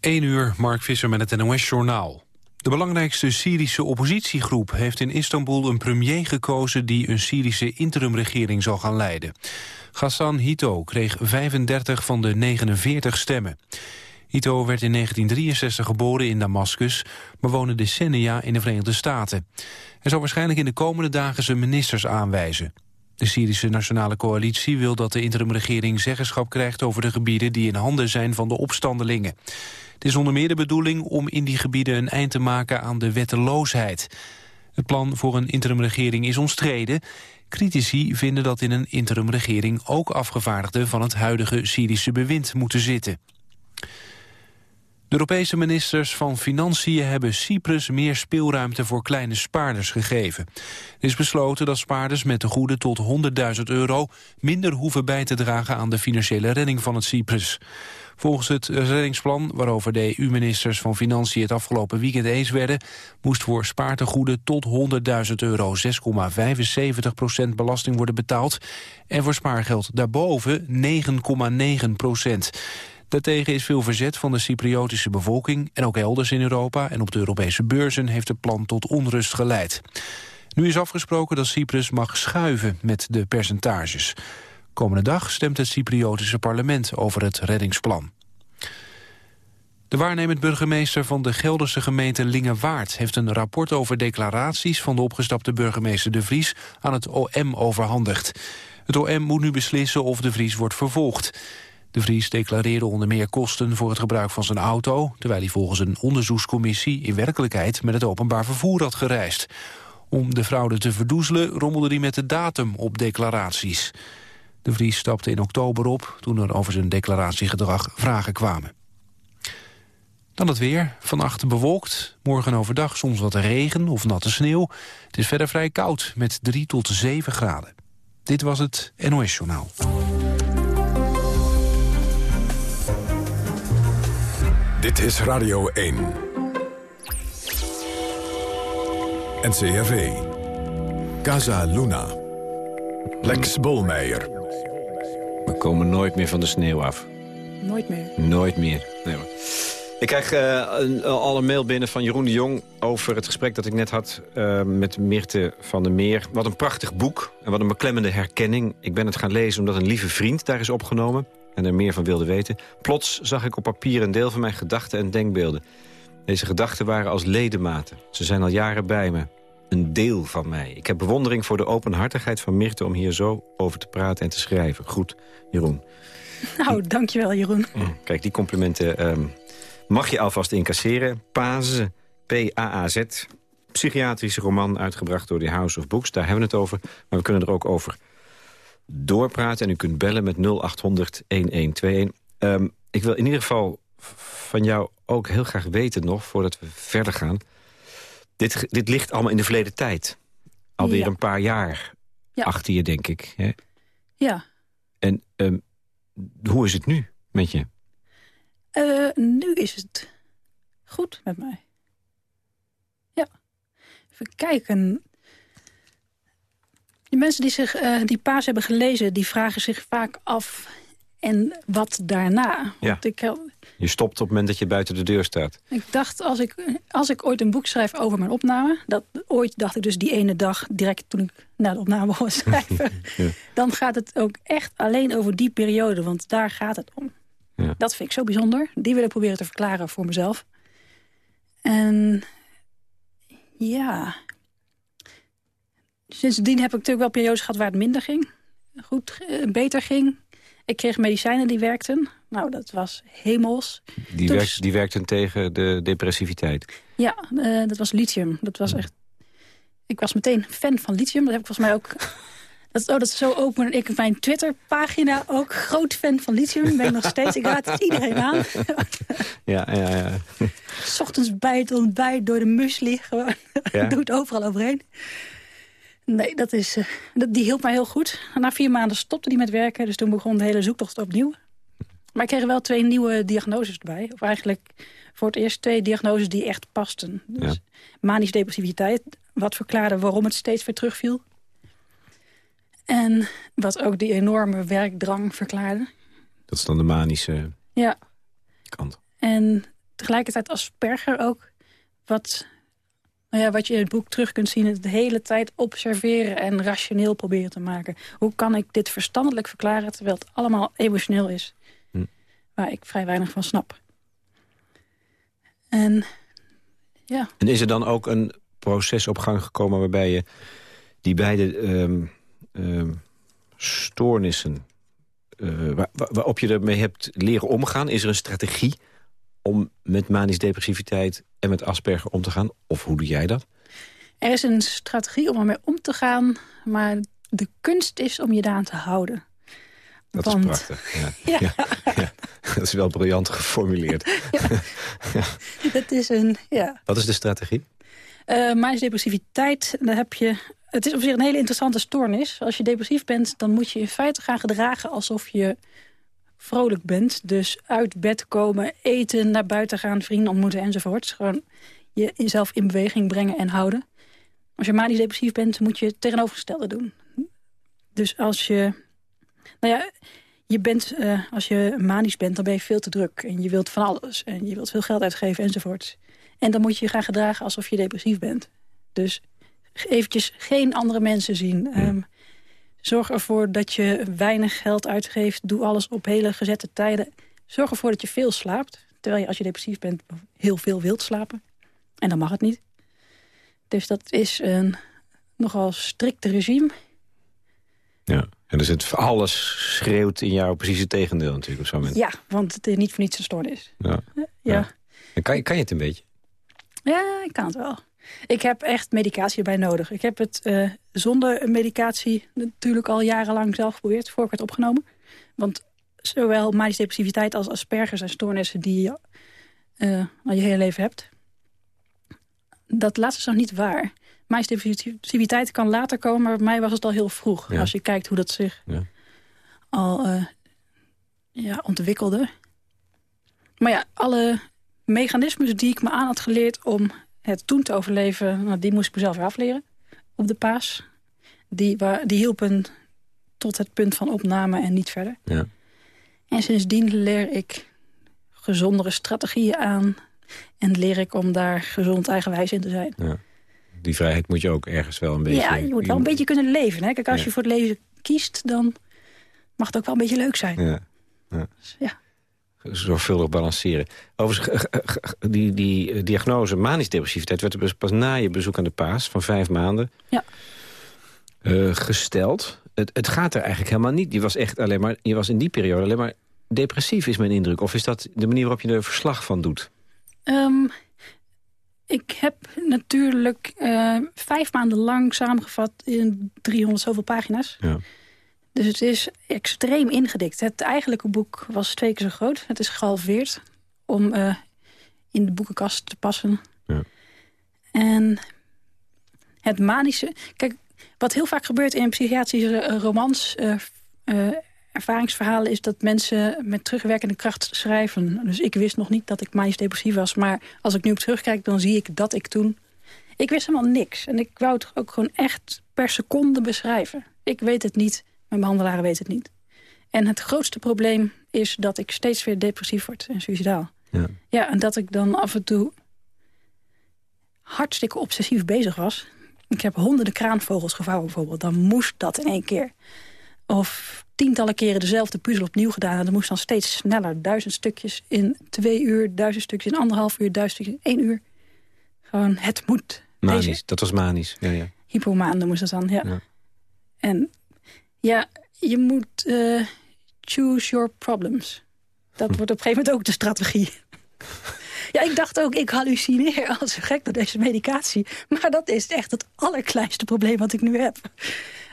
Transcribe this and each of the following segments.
1 uur, Mark Visser met het NOS-journaal. De belangrijkste Syrische oppositiegroep heeft in Istanbul een premier gekozen die een Syrische interimregering zal gaan leiden. Ghassan Hito kreeg 35 van de 49 stemmen. Hito werd in 1963 geboren in Damascus, maar woonde decennia in de Verenigde Staten. Hij zal waarschijnlijk in de komende dagen zijn ministers aanwijzen. De Syrische Nationale Coalitie wil dat de interimregering zeggenschap krijgt over de gebieden die in handen zijn van de opstandelingen. Het is onder meer de bedoeling om in die gebieden een eind te maken aan de wetteloosheid. Het plan voor een interimregering is omstreden. Critici vinden dat in een interimregering ook afgevaardigden van het huidige Syrische bewind moeten zitten. De Europese ministers van Financiën hebben Cyprus meer speelruimte voor kleine spaarders gegeven. Er is besloten dat spaarders met de goede tot 100.000 euro minder hoeven bij te dragen aan de financiële redding van het Cyprus. Volgens het reddingsplan, waarover de EU-ministers van Financiën het afgelopen weekend eens werden, moest voor spaartegoeden tot 100.000 euro 6,75% belasting worden betaald en voor spaargeld daarboven 9,9 procent. Daartegen is veel verzet van de Cypriotische bevolking en ook elders in Europa en op de Europese beurzen heeft het plan tot onrust geleid. Nu is afgesproken dat Cyprus mag schuiven met de percentages. Komende dag stemt het Cypriotische parlement over het reddingsplan. De waarnemend burgemeester van de Gelderse gemeente Lingewaard... heeft een rapport over declaraties van de opgestapte burgemeester De Vries... aan het OM overhandigd. Het OM moet nu beslissen of De Vries wordt vervolgd. De Vries declareerde onder meer kosten voor het gebruik van zijn auto... terwijl hij volgens een onderzoekscommissie in werkelijkheid met het openbaar vervoer had gereisd. Om de fraude te verdoezelen rommelde hij met de datum op declaraties. De Vries stapte in oktober op toen er over zijn declaratiegedrag vragen kwamen. Dan het weer. Vannacht bewolkt. Morgen overdag soms wat regen of natte sneeuw. Het is verder vrij koud met 3 tot 7 graden. Dit was het NOS Journaal. Dit is Radio 1. NCRV. Casa Luna. Lex Bolmeijer. We komen nooit meer van de sneeuw af. Nooit meer? Nooit meer. Nee, maar. Ik krijg uh, een, al een mail binnen van Jeroen de Jong... over het gesprek dat ik net had uh, met Mirte van der Meer. Wat een prachtig boek en wat een beklemmende herkenning. Ik ben het gaan lezen omdat een lieve vriend daar is opgenomen en er meer van wilde weten. Plots zag ik op papier een deel van mijn gedachten en denkbeelden. Deze gedachten waren als ledematen. Ze zijn al jaren bij me. Een deel van mij. Ik heb bewondering voor de openhartigheid van Mirte... om hier zo over te praten en te schrijven. Goed, Jeroen. Nou, dankjewel, Jeroen. Kijk, die complimenten um, mag je alvast incasseren. Paze, P-A-A-Z, psychiatrische roman uitgebracht door de House of Books. Daar hebben we het over. Maar we kunnen er ook over doorpraten. En u kunt bellen met 0800 1121. Um, ik wil in ieder geval van jou ook heel graag weten nog, voordat we verder gaan. Dit, dit ligt allemaal in de verleden tijd. Alweer ja. een paar jaar ja. achter je, denk ik. Hè? Ja. En um, hoe is het nu met je? Uh, nu is het goed met mij. Ja. Even kijken. Die mensen die, zich, uh, die paas hebben gelezen, die vragen zich vaak af... en wat daarna? Ja. Ik, je stopt op het moment dat je buiten de deur staat. Ik dacht, als ik, als ik ooit een boek schrijf over mijn opname... Dat, ooit dacht ik dus die ene dag, direct toen ik naar de opname was schrijven... ja. dan gaat het ook echt alleen over die periode, want daar gaat het om. Ja. Dat vind ik zo bijzonder. Die wil ik proberen te verklaren voor mezelf. En ja, Sindsdien heb ik natuurlijk wel periodes gehad waar het minder ging. Goed, beter ging. Ik kreeg medicijnen die werkten. Nou, dat was hemels. Die, werkt, die werkten tegen de depressiviteit? Ja, uh, dat was lithium. Dat was echt... Ik was meteen fan van lithium. Dat heb ik volgens mij ook... Dat, oh, dat is zo open. Ik mijn Twitter-pagina ook groot fan van lithium. Ben ik nog steeds. Ik raad het iedereen aan. Ja, ja, ja. S ochtends bij het ontbijt, door de. Gewoon. Ja? Doe het overal overheen. Nee, dat is, uh, dat, die hielp mij heel goed. Na vier maanden stopte die met werken, dus toen begon de hele zoektocht opnieuw. Maar ik kreeg wel twee nieuwe diagnoses erbij. Of eigenlijk voor het eerst twee diagnoses die echt pasten. Dus ja. depressiviteit, wat verklaarde waarom het steeds weer terugviel. En wat ook die enorme werkdrang verklaarde. Dat is dan de manische ja. kant. En tegelijkertijd Asperger ook... wat, nou ja, wat je in het boek terug kunt zien... het de hele tijd observeren en rationeel proberen te maken. Hoe kan ik dit verstandelijk verklaren... terwijl het allemaal emotioneel is? Hm. Waar ik vrij weinig van snap. En, ja. en is er dan ook een proces op gang gekomen... waarbij je die beide um, um, stoornissen... Uh, waar, waarop je ermee hebt leren omgaan? Is er een strategie om met manisch depressiviteit en met Asperger om te gaan? Of hoe doe jij dat? Er is een strategie om ermee om te gaan, maar de kunst is om je daaraan te houden. Dat is prachtig. Ja. Ja. ja. Dat is wel briljant geformuleerd. ja. Dat is een, ja. Wat is de strategie? Uh, manisch depressiviteit, daar heb je... Het is op zich een hele interessante stoornis. Als je depressief bent, dan moet je in feite gaan gedragen... alsof je vrolijk bent. Dus uit bed komen, eten, naar buiten gaan, vrienden ontmoeten enzovoort. Gewoon je jezelf in beweging brengen en houden. Als je manisch depressief bent, moet je het tegenovergestelde doen. Dus als je... Nou ja, je bent, uh, als je manisch bent, dan ben je veel te druk. En je wilt van alles. En je wilt veel geld uitgeven enzovoort. En dan moet je je gaan gedragen alsof je depressief bent. Dus eventjes geen andere mensen zien. Um, Zorg ervoor dat je weinig geld uitgeeft. Doe alles op hele gezette tijden. Zorg ervoor dat je veel slaapt. Terwijl je als je depressief bent heel veel wilt slapen. En dan mag het niet. Dus dat is een nogal strikte regime. Ja, en dus het alles schreeuwt in jou precies het tegendeel natuurlijk op zo'n moment. Ja, want het is niet voor niets een stoornis. Ja. ja. ja. En kan, je, kan je het een beetje? Ja, ik kan het wel. Ik heb echt medicatie erbij nodig. Ik heb het uh, zonder medicatie natuurlijk al jarenlang zelf geprobeerd... voor ik werd opgenomen. Want zowel manische depressiviteit als Asperger zijn stoornissen... die je uh, al je hele leven hebt. Dat laatste is nog niet waar. Manische depressiviteit kan later komen, maar bij mij was het al heel vroeg. Als je kijkt hoe dat zich ja. al uh, ja, ontwikkelde. Maar ja, alle mechanismes die ik me aan had geleerd om het toen te overleven, nou, die moest ik mezelf weer afleren op de paas. Die, waar, die hielpen tot het punt van opname en niet verder. Ja. En sindsdien leer ik gezondere strategieën aan... en leer ik om daar gezond eigenwijs in te zijn. Ja. Die vrijheid moet je ook ergens wel een beetje... Ja, je moet wel een beetje kunnen leven. Hè? Kijk, als je voor het leven kiest, dan mag het ook wel een beetje leuk zijn. Ja. ja. Dus, ja zorgvuldig balanceren. Overigens, die, die eh, diagnose manisch depressiviteit... werd dus pas na je bezoek aan de paas van vijf maanden ja. Uh, gesteld. Het, het gaat er eigenlijk helemaal niet. Je was, echt alleen maar, je was in die periode alleen maar depressief, is mijn indruk. Of is dat de manier waarop je er verslag van doet? Um, ik heb natuurlijk uh, vijf maanden lang samengevat in 300 zoveel pagina's. Ja. Dus het is extreem ingedikt. Het eigenlijke boek was twee keer zo groot. Het is gehalveerd om uh, in de boekenkast te passen. Ja. En het manische... Kijk, wat heel vaak gebeurt in psychiatrische eh, romans... Uh, uh, ervaringsverhalen is dat mensen met terugwerkende kracht schrijven. Dus ik wist nog niet dat ik manisch depressief was. Maar als ik nu op terugkijk, dan zie ik dat ik toen... Ik wist helemaal niks. En ik wou het ook gewoon echt per seconde beschrijven. Ik weet het niet. Mijn behandelaren weten het niet. En het grootste probleem is dat ik steeds weer depressief word en suicidaal. Ja. ja, en dat ik dan af en toe hartstikke obsessief bezig was. Ik heb honderden kraanvogels gevouwen bijvoorbeeld. Dan moest dat in één keer. Of tientallen keren dezelfde puzzel opnieuw gedaan. En dat moest dan steeds sneller. Duizend stukjes in twee uur, duizend stukjes in anderhalf uur, duizend stukjes in één uur. Gewoon, het moet. Manisch, dat was manisch. Ja, ja. Hypomaan moest dat dan, ja. ja. En ja, je moet uh, choose your problems. Dat wordt op een gegeven moment ook de strategie. ja, ik dacht ook, ik hallucineer als gek door deze medicatie. Maar dat is echt het allerkleinste probleem wat ik nu heb.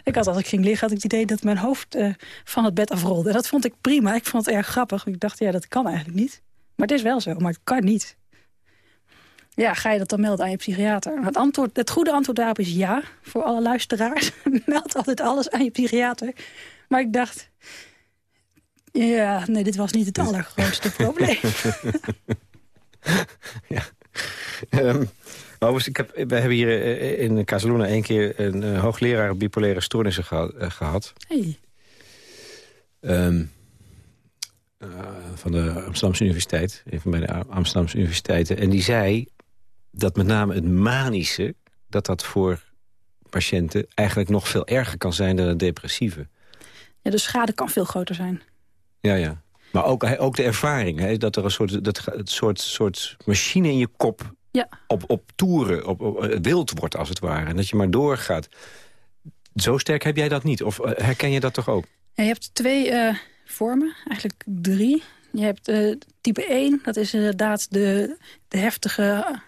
Ik had als ik ging liggen, had ik het idee dat mijn hoofd uh, van het bed afrolde. En dat vond ik prima. Ik vond het erg grappig. Ik dacht, ja, dat kan eigenlijk niet. Maar het is wel zo, maar het kan niet. Ja, ga je dat dan melden aan je psychiater? Het, antwoord, het goede antwoord daarop is ja, voor alle luisteraars. Meld altijd alles aan je psychiater. Maar ik dacht, ja, nee, dit was niet het allergrootste probleem. ja. Um, ik heb, we hebben hier eh, in Casaluna één keer een uh, hoogleraar bipolaire stoornissen geha uh, gehad. Hey. Um, van de Amsterdamse Universiteit. Een van de Amsterdamse universiteiten. En die zei dat met name het manische... dat dat voor patiënten eigenlijk nog veel erger kan zijn dan het depressieve. Ja, de schade kan veel groter zijn. Ja, ja. Maar ook, ook de ervaring, hè, dat er een soort, dat, het soort, soort machine in je kop ja. op, op toeren, op, op, eh, wild wordt als het ware. En dat je maar doorgaat. Zo sterk heb jij dat niet? Of eh, herken je dat toch ook? Ja, je hebt twee uh, vormen, eigenlijk drie. Je hebt uh, type 1, dat is inderdaad de, de heftige...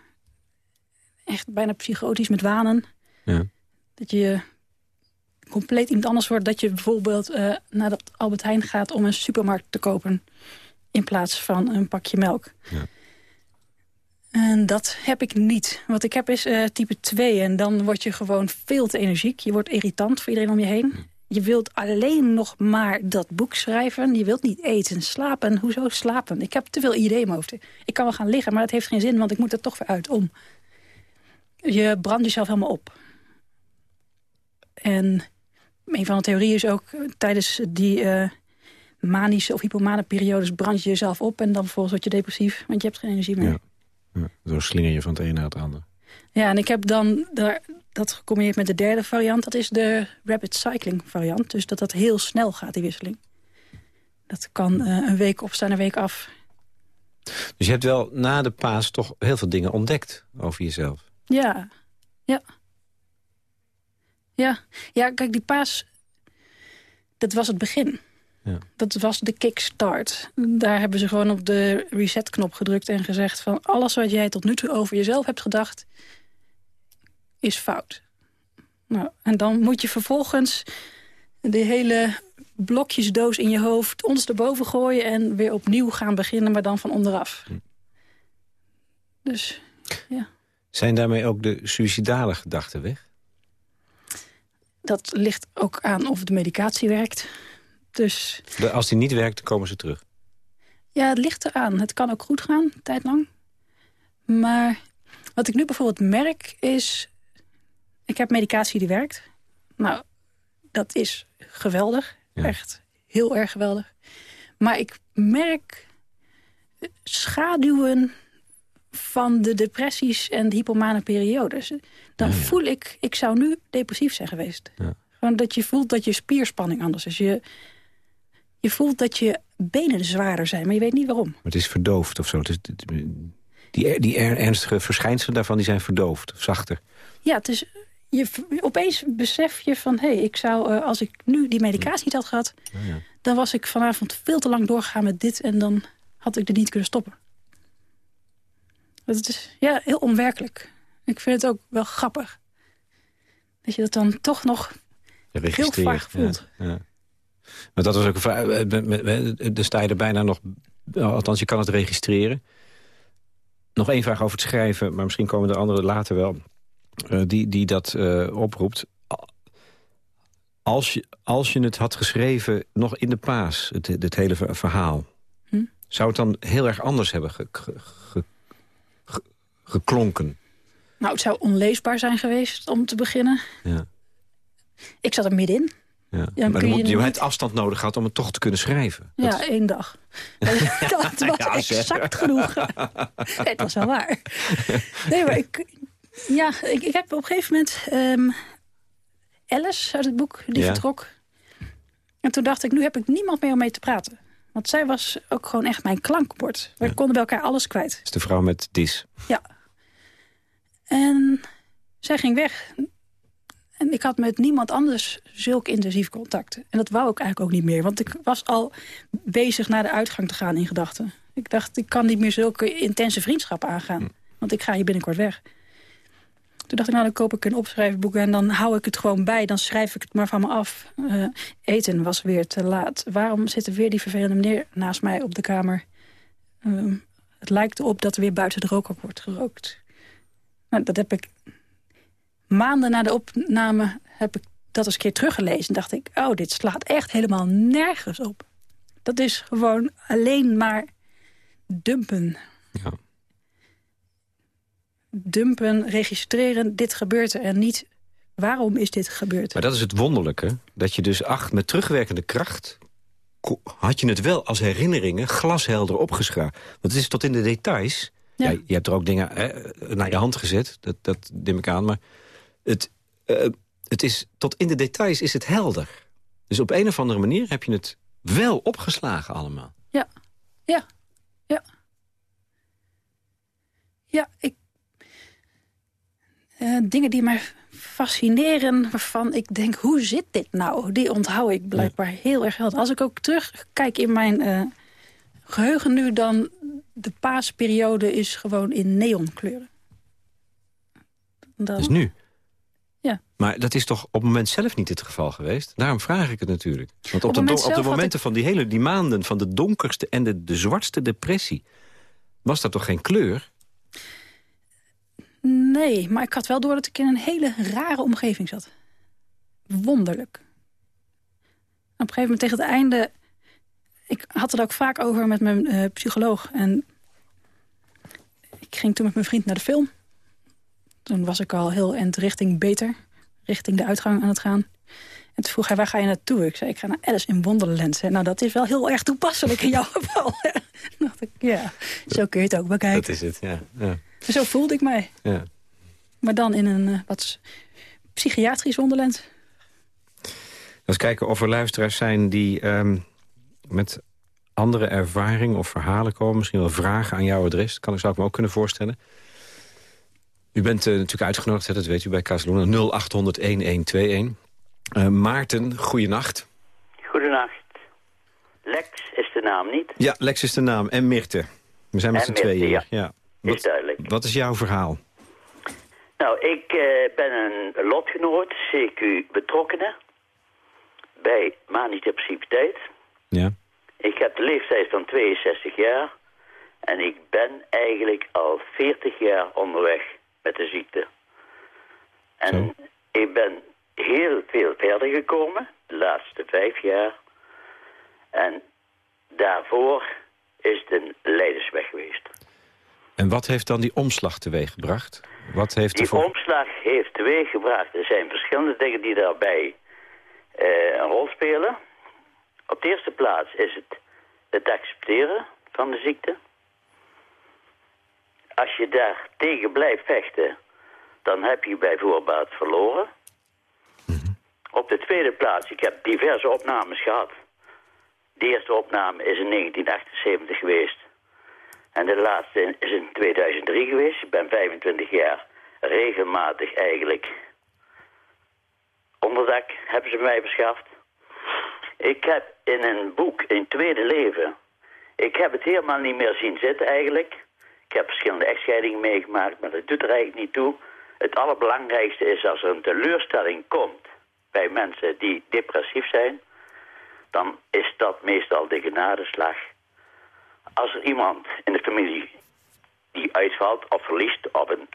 echt bijna psychotisch met wanen. Ja. Dat je compleet iemand anders wordt. Dat je bijvoorbeeld uh, naar de Albert Heijn gaat om een supermarkt te kopen... in plaats van een pakje melk. Ja. En dat heb ik niet. Wat ik heb is uh, type 2 en dan word je gewoon veel te energiek. Je wordt irritant voor iedereen om je heen. Je wilt alleen nog maar dat boek schrijven. Je wilt niet eten, slapen. Hoezo slapen? Ik heb te veel ideeën in mijn hoofd. Ik kan wel gaan liggen, maar dat heeft geen zin, want ik moet er toch weer uit om. Je brandt jezelf helemaal op. En een van de theorieën is ook... Eh, tijdens die uh, manische of hypomane periodes brand je jezelf op... en dan vervolgens word je depressief, want je hebt geen energie meer. Ja. ja zo slinger je van het ene naar het andere. Ja, en ik heb dan daar, dat gecombineerd met de derde variant. Dat is de rapid cycling variant. Dus dat dat heel snel gaat, die wisseling. Dat kan uh, een week opstaan, een week af. Dus je hebt wel na de paas toch heel veel dingen ontdekt over jezelf? Ja, ja. Ja, ja kijk, die paas, dat was het begin. Ja. Dat was de kickstart. Daar hebben ze gewoon op de reset-knop gedrukt en gezegd van... alles wat jij tot nu toe over jezelf hebt gedacht, is fout. Nou, en dan moet je vervolgens de hele blokjesdoos in je hoofd ondersteboven gooien... en weer opnieuw gaan beginnen, maar dan van onderaf. Hm. Dus, ja. Zijn daarmee ook de suïcidale gedachten weg? Dat ligt ook aan of de medicatie werkt. Dus... als die niet werkt, komen ze terug? Ja, het ligt eraan. Het kan ook goed gaan, tijd lang. Maar wat ik nu bijvoorbeeld merk is... Ik heb medicatie die werkt. Nou, dat is geweldig. Echt heel erg geweldig. Maar ik merk schaduwen van de depressies en de hypomane periodes. Dan voel ik, ik zou nu depressief zijn geweest. Ja. Gewoon dat je voelt dat je spierspanning anders is. Je, je voelt dat je benen zwaarder zijn, maar je weet niet waarom. Maar het is verdoofd of zo. Het is, die, die ernstige verschijnselen daarvan die zijn verdoofd, of zachter. Ja, het is, je, opeens besef je van... hé, hey, ik zou, uh, als ik nu die medicatie niet had gehad... ja. dan was ik vanavond veel te lang doorgegaan met dit... en dan had ik er niet kunnen stoppen. Het is ja, heel onwerkelijk. Ik vind het ook wel grappig. Dat je dat dan toch nog heel vaak voelt. Ja, ja. Maar dat was ook... Dan sta je er bijna nog... Althans, je kan het registreren. Nog één vraag over het schrijven, maar misschien komen er anderen later wel... Uh, die, die dat uh, oproept. Als je, als je het had geschreven nog in de paas, het, het hele verhaal... Hm? zou het dan heel erg anders hebben ge, ge, geklonken? Nou, het zou onleesbaar zijn geweest om te beginnen. Ja. Ik zat er middenin. Ja. ja maar je, je hebt afstand nodig gehad om het toch te kunnen schrijven. Ja, één dag. dat was exact genoeg. het was wel waar. Nee, maar ik, ja, ik, ik heb op een gegeven moment... Um, Alice uit het boek, die vertrok. En toen dacht ik, nu heb ik niemand meer om mee te praten. Want zij was ook gewoon echt mijn klankbord. We konden bij elkaar alles kwijt. Dat is de vrouw met dis. Ja. En zij ging weg. En ik had met niemand anders zulk intensief contact. En dat wou ik eigenlijk ook niet meer. Want ik was al bezig naar de uitgang te gaan in gedachten. Ik dacht, ik kan niet meer zulke intense vriendschappen aangaan. Hm. Want ik ga hier binnenkort weg. Toen dacht ik, nou, dan koop ik een opschrijfboek en dan hou ik het gewoon bij. Dan schrijf ik het maar van me af. Uh, eten was weer te laat. Waarom zit er weer die vervelende meneer naast mij op de kamer? Uh, het lijkt erop dat er weer buiten de rookhok wordt gerookt. Nou, dat heb ik maanden na de opname heb ik dat eens een keer teruggelezen. En dacht ik, oh, dit slaat echt helemaal nergens op. Dat is gewoon alleen maar dumpen. Ja dumpen, registreren, dit gebeurt er en niet waarom is dit gebeurd. Maar dat is het wonderlijke, dat je dus acht met terugwerkende kracht had je het wel als herinneringen glashelder opgeschreven. Want het is tot in de details... Ja. je hebt er ook dingen hè, naar je hand gezet, dat, dat neem ik aan. Maar het, uh, het is, tot in de details is het helder. Dus op een of andere manier heb je het wel opgeslagen allemaal. Ja, ja, ja. Ja, ik... Uh, dingen die mij fascineren, waarvan ik denk, hoe zit dit nou? Die onthoud ik blijkbaar heel erg helder. Als ik ook terugkijk in mijn uh, geheugen nu... dan de paasperiode is gewoon in neonkleuren. Dan... Dus nu? Ja. Maar dat is toch op het moment zelf niet het geval geweest? Daarom vraag ik het natuurlijk. Want op, op de, op de momenten van die hele die maanden... van de donkerste en de, de zwartste depressie... was dat toch geen kleur? Nee, maar ik had wel door dat ik in een hele rare omgeving zat. Wonderlijk. Op een gegeven moment tegen het einde... Ik had het ook vaak over met mijn uh, psycholoog. En ik ging toen met mijn vriend naar de film. Toen was ik al heel eind richting beter. Richting de uitgang aan het gaan. En toen vroeg hij, waar ga je naartoe? Ik zei, ik ga naar Alice in Wonderland. Nou, dat is wel heel erg toepasselijk in jouw geval. dacht ik, ja, zo kun je het ook bekijken. Dat is het, ja. ja. Zo voelde ik mij. Ja. Maar dan in een uh, wat psychiatrisch Wonderland. Eens kijken of er luisteraars zijn die um, met andere ervaring of verhalen komen. Misschien wel vragen aan jouw adres. Dat kan, zou ik me ook kunnen voorstellen. U bent uh, natuurlijk uitgenodigd, hè, dat weet u bij Casaluna. 0800-1121. Uh, Maarten, goeienacht. Goedenacht. Lex is de naam, niet? Ja, Lex is de naam. En Mirte. We zijn met z'n tweeën. Ja, ja. Wat, is duidelijk. Wat is jouw verhaal? Nou, ik uh, ben een lotgenoot, CQ betrokkenen, bij manisch-depressiviteit. Ja. Ik heb de leeftijd van 62 jaar en ik ben eigenlijk al 40 jaar onderweg met de ziekte. En ik ben heel veel verder gekomen, de laatste vijf jaar. En daarvoor is het een leidersweg geweest. En wat heeft dan die omslag teweeggebracht? Wat heeft die omslag heeft teweeggebracht. Er zijn verschillende dingen die daarbij uh, een rol spelen. Op de eerste plaats is het het accepteren van de ziekte. Als je daar tegen blijft vechten, dan heb je bijvoorbeeld verloren. Mhm. Op de tweede plaats, ik heb diverse opnames gehad. De eerste opname is in 1978 geweest. En de laatste is in 2003 geweest. Ik ben 25 jaar regelmatig eigenlijk onderdak hebben ze mij beschaft. Ik heb in een boek, in Tweede Leven, ik heb het helemaal niet meer zien zitten eigenlijk. Ik heb verschillende echtscheidingen meegemaakt, maar dat doet er eigenlijk niet toe. Het allerbelangrijkste is als er een teleurstelling komt bij mensen die depressief zijn, dan is dat meestal de genadeslag. Als er iemand in de familie die uitvalt of verliest of een,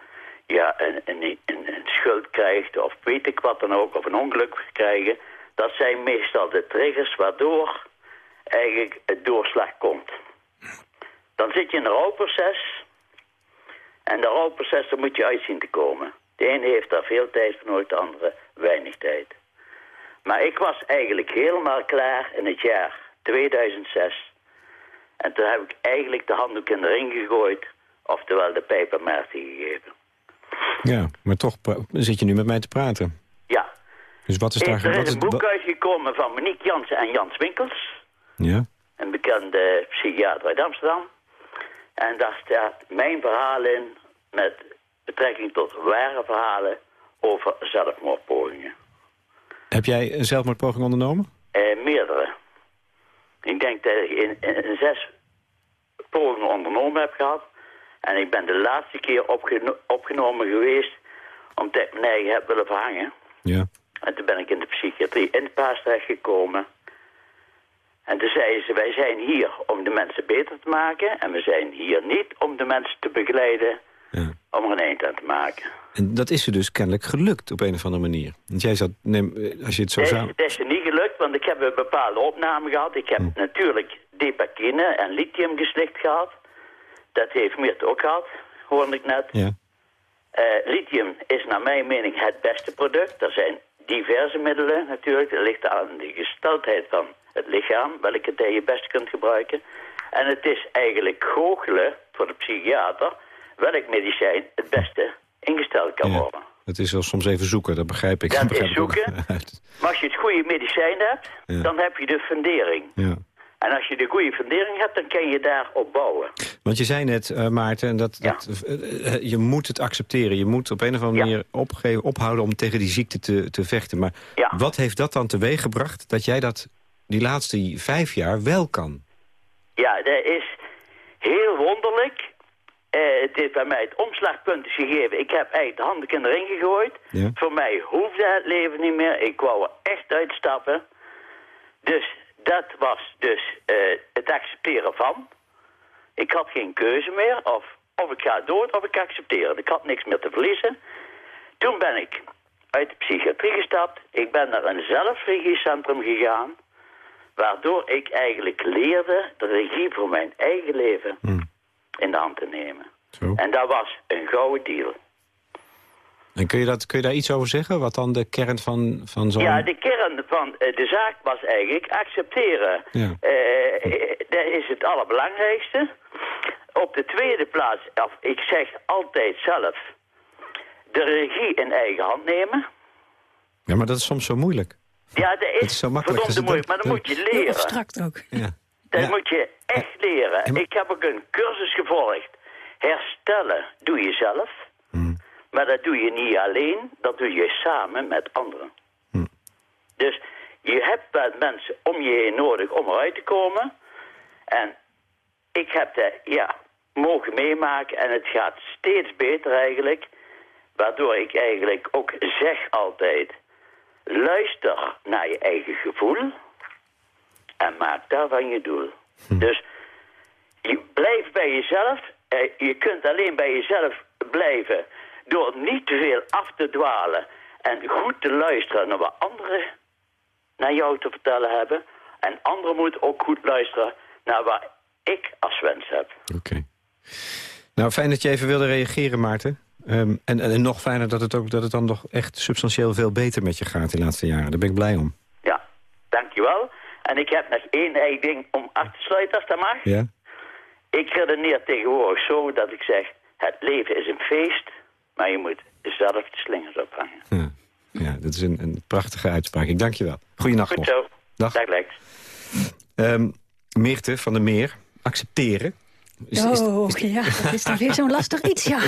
ja, een, een, een, schuld krijgt of weet ik wat dan ook, of een ongeluk krijgen, dat zijn meestal de triggers waardoor eigenlijk het doorslag komt. Dan zit je in een rouwproces en de rouwproces, daar moet je uit zien te komen. De ene heeft daar veel tijd voor nodig, de andere weinig tijd. Maar ik was eigenlijk helemaal klaar in het jaar 2006. En toen heb ik eigenlijk de handdoek in de ring gegooid, oftewel de pepermertie gegeven. Ja, maar toch zit je nu met mij te praten. Dus wat is daar... Er is een boek uitgekomen van Monique Jansen en Jans Winkels. Ja. Een bekende psychiater uit Amsterdam. En daar staat mijn verhaal in met betrekking tot ware verhalen over zelfmoordpogingen. Heb jij een zelfmoordpoging ondernomen? Uh, meerdere. Ik denk dat ik in, in, zes pogingen ondernomen heb gehad. En ik ben de laatste keer opgenomen geweest omdat ik mijn eigen heb willen verhangen. Ja. En toen ben ik in de psychiatrie in paas terechtgekomen. En toen zeiden ze, wij zijn hier om de mensen beter te maken... en we zijn hier niet om de mensen te begeleiden ja. om er een eind aan te maken. En dat is er dus kennelijk gelukt op een of andere manier. Want jij zat, neem, als je het zo zou... Het is er niet gelukt, want ik heb een bepaalde opname gehad. Ik heb hm. natuurlijk depakine en lithium geslikt gehad. Dat heeft Meert ook gehad, hoorde ik net. Ja. Uh, lithium is naar mijn mening het beste product. Er zijn diverse middelen natuurlijk. Het ligt aan de gesteldheid van het lichaam, welke dat je best kunt gebruiken. En het is eigenlijk goochelen voor de psychiater welk medicijn het beste ingesteld kan worden. Het is wel soms even zoeken, dat begrijp ik. Dat begrijp is zoeken. Maar als je het goede medicijn hebt, dan heb je de fundering. Ja. En als je de goede fundering hebt, dan kan je daarop bouwen. Want je zei net, uh, Maarten, dat, dat uh, je moet het accepteren. Je moet op een of andere manier opgeven, ophouden om tegen die ziekte te, te vechten. Maar wat heeft dat dan teweeggebracht dat jij dat die laatste vijf jaar wel kan? Ja, dat is heel wonderlijk. Uh, het is bij mij het omslagpunt gegeven. Ik heb eigenlijk de handen in de ring gegooid. Voor mij hoefde het leven niet meer. Ik wou er echt uitstappen. Dus dat was dus uh, het accepteren van. Ik had geen keuze meer. Of, of ik ga dood of ik accepteer Ik had niks meer te verliezen. Toen ben ik uit de psychiatrie gestapt. Ik ben naar een zelfregiecentrum gegaan. Waardoor ik eigenlijk leerde de regie voor mijn eigen leven hmm. in de hand te nemen. Zo. En dat was een gouden deal. En kun je, dat, kun je daar iets over zeggen? Wat dan de kern van, van zo'n... Ja, de kern van uh, de zaak was eigenlijk accepteren. Ja. Uh, dat is het allerbelangrijkste. Op de tweede plaats, of ik zeg altijd zelf, de regie in eigen hand nemen. Ja, maar dat is soms zo moeilijk. Ja, dat is, dat is zo makkelijk. moeilijk, maar dan moet je leren. abstract ook. Ja. Dat moet je echt leren. Ik heb ook een cursus gevolgd. Herstellen doe je zelf. Maar dat doe je niet alleen, dat doe je samen met anderen. Hmm. Dus je hebt wel mensen om je heen nodig om eruit te komen. En ik heb dat, ja, mogen meemaken en het gaat steeds beter eigenlijk. Waardoor ik eigenlijk ook zeg altijd, luister naar je eigen gevoel en maak daarvan je doel. Hm. Dus je blijf bij jezelf. Eh, je kunt alleen bij jezelf blijven door niet te veel af te dwalen en goed te luisteren naar wat anderen naar jou te vertellen hebben. En anderen moeten ook goed luisteren naar wat ik als wens heb. Oké. Nou, fijn dat je even wilde reageren, Maarten. Ehm, en, en, nog fijner dat het, ook, dat het dan nog echt substantieel veel beter met je gaat de laatste jaren. Daar ben ik blij om. Ja, dankjewel. En ik heb nog één ding om af te sluiten, als dat mag. Ja. Ik redeneer tegenwoordig zo dat ik zeg... het leven is een feest, maar je moet zelf de slingers ophangen. Ja, ja dat is een, een prachtige uitspraak. Ik dank je wel. Goeienacht Goed zo. Dag. Dag, Lex. Um, Meerte van der Meer, accepteren oh, ja, dat is dan weer zo'n lastig iets, ja.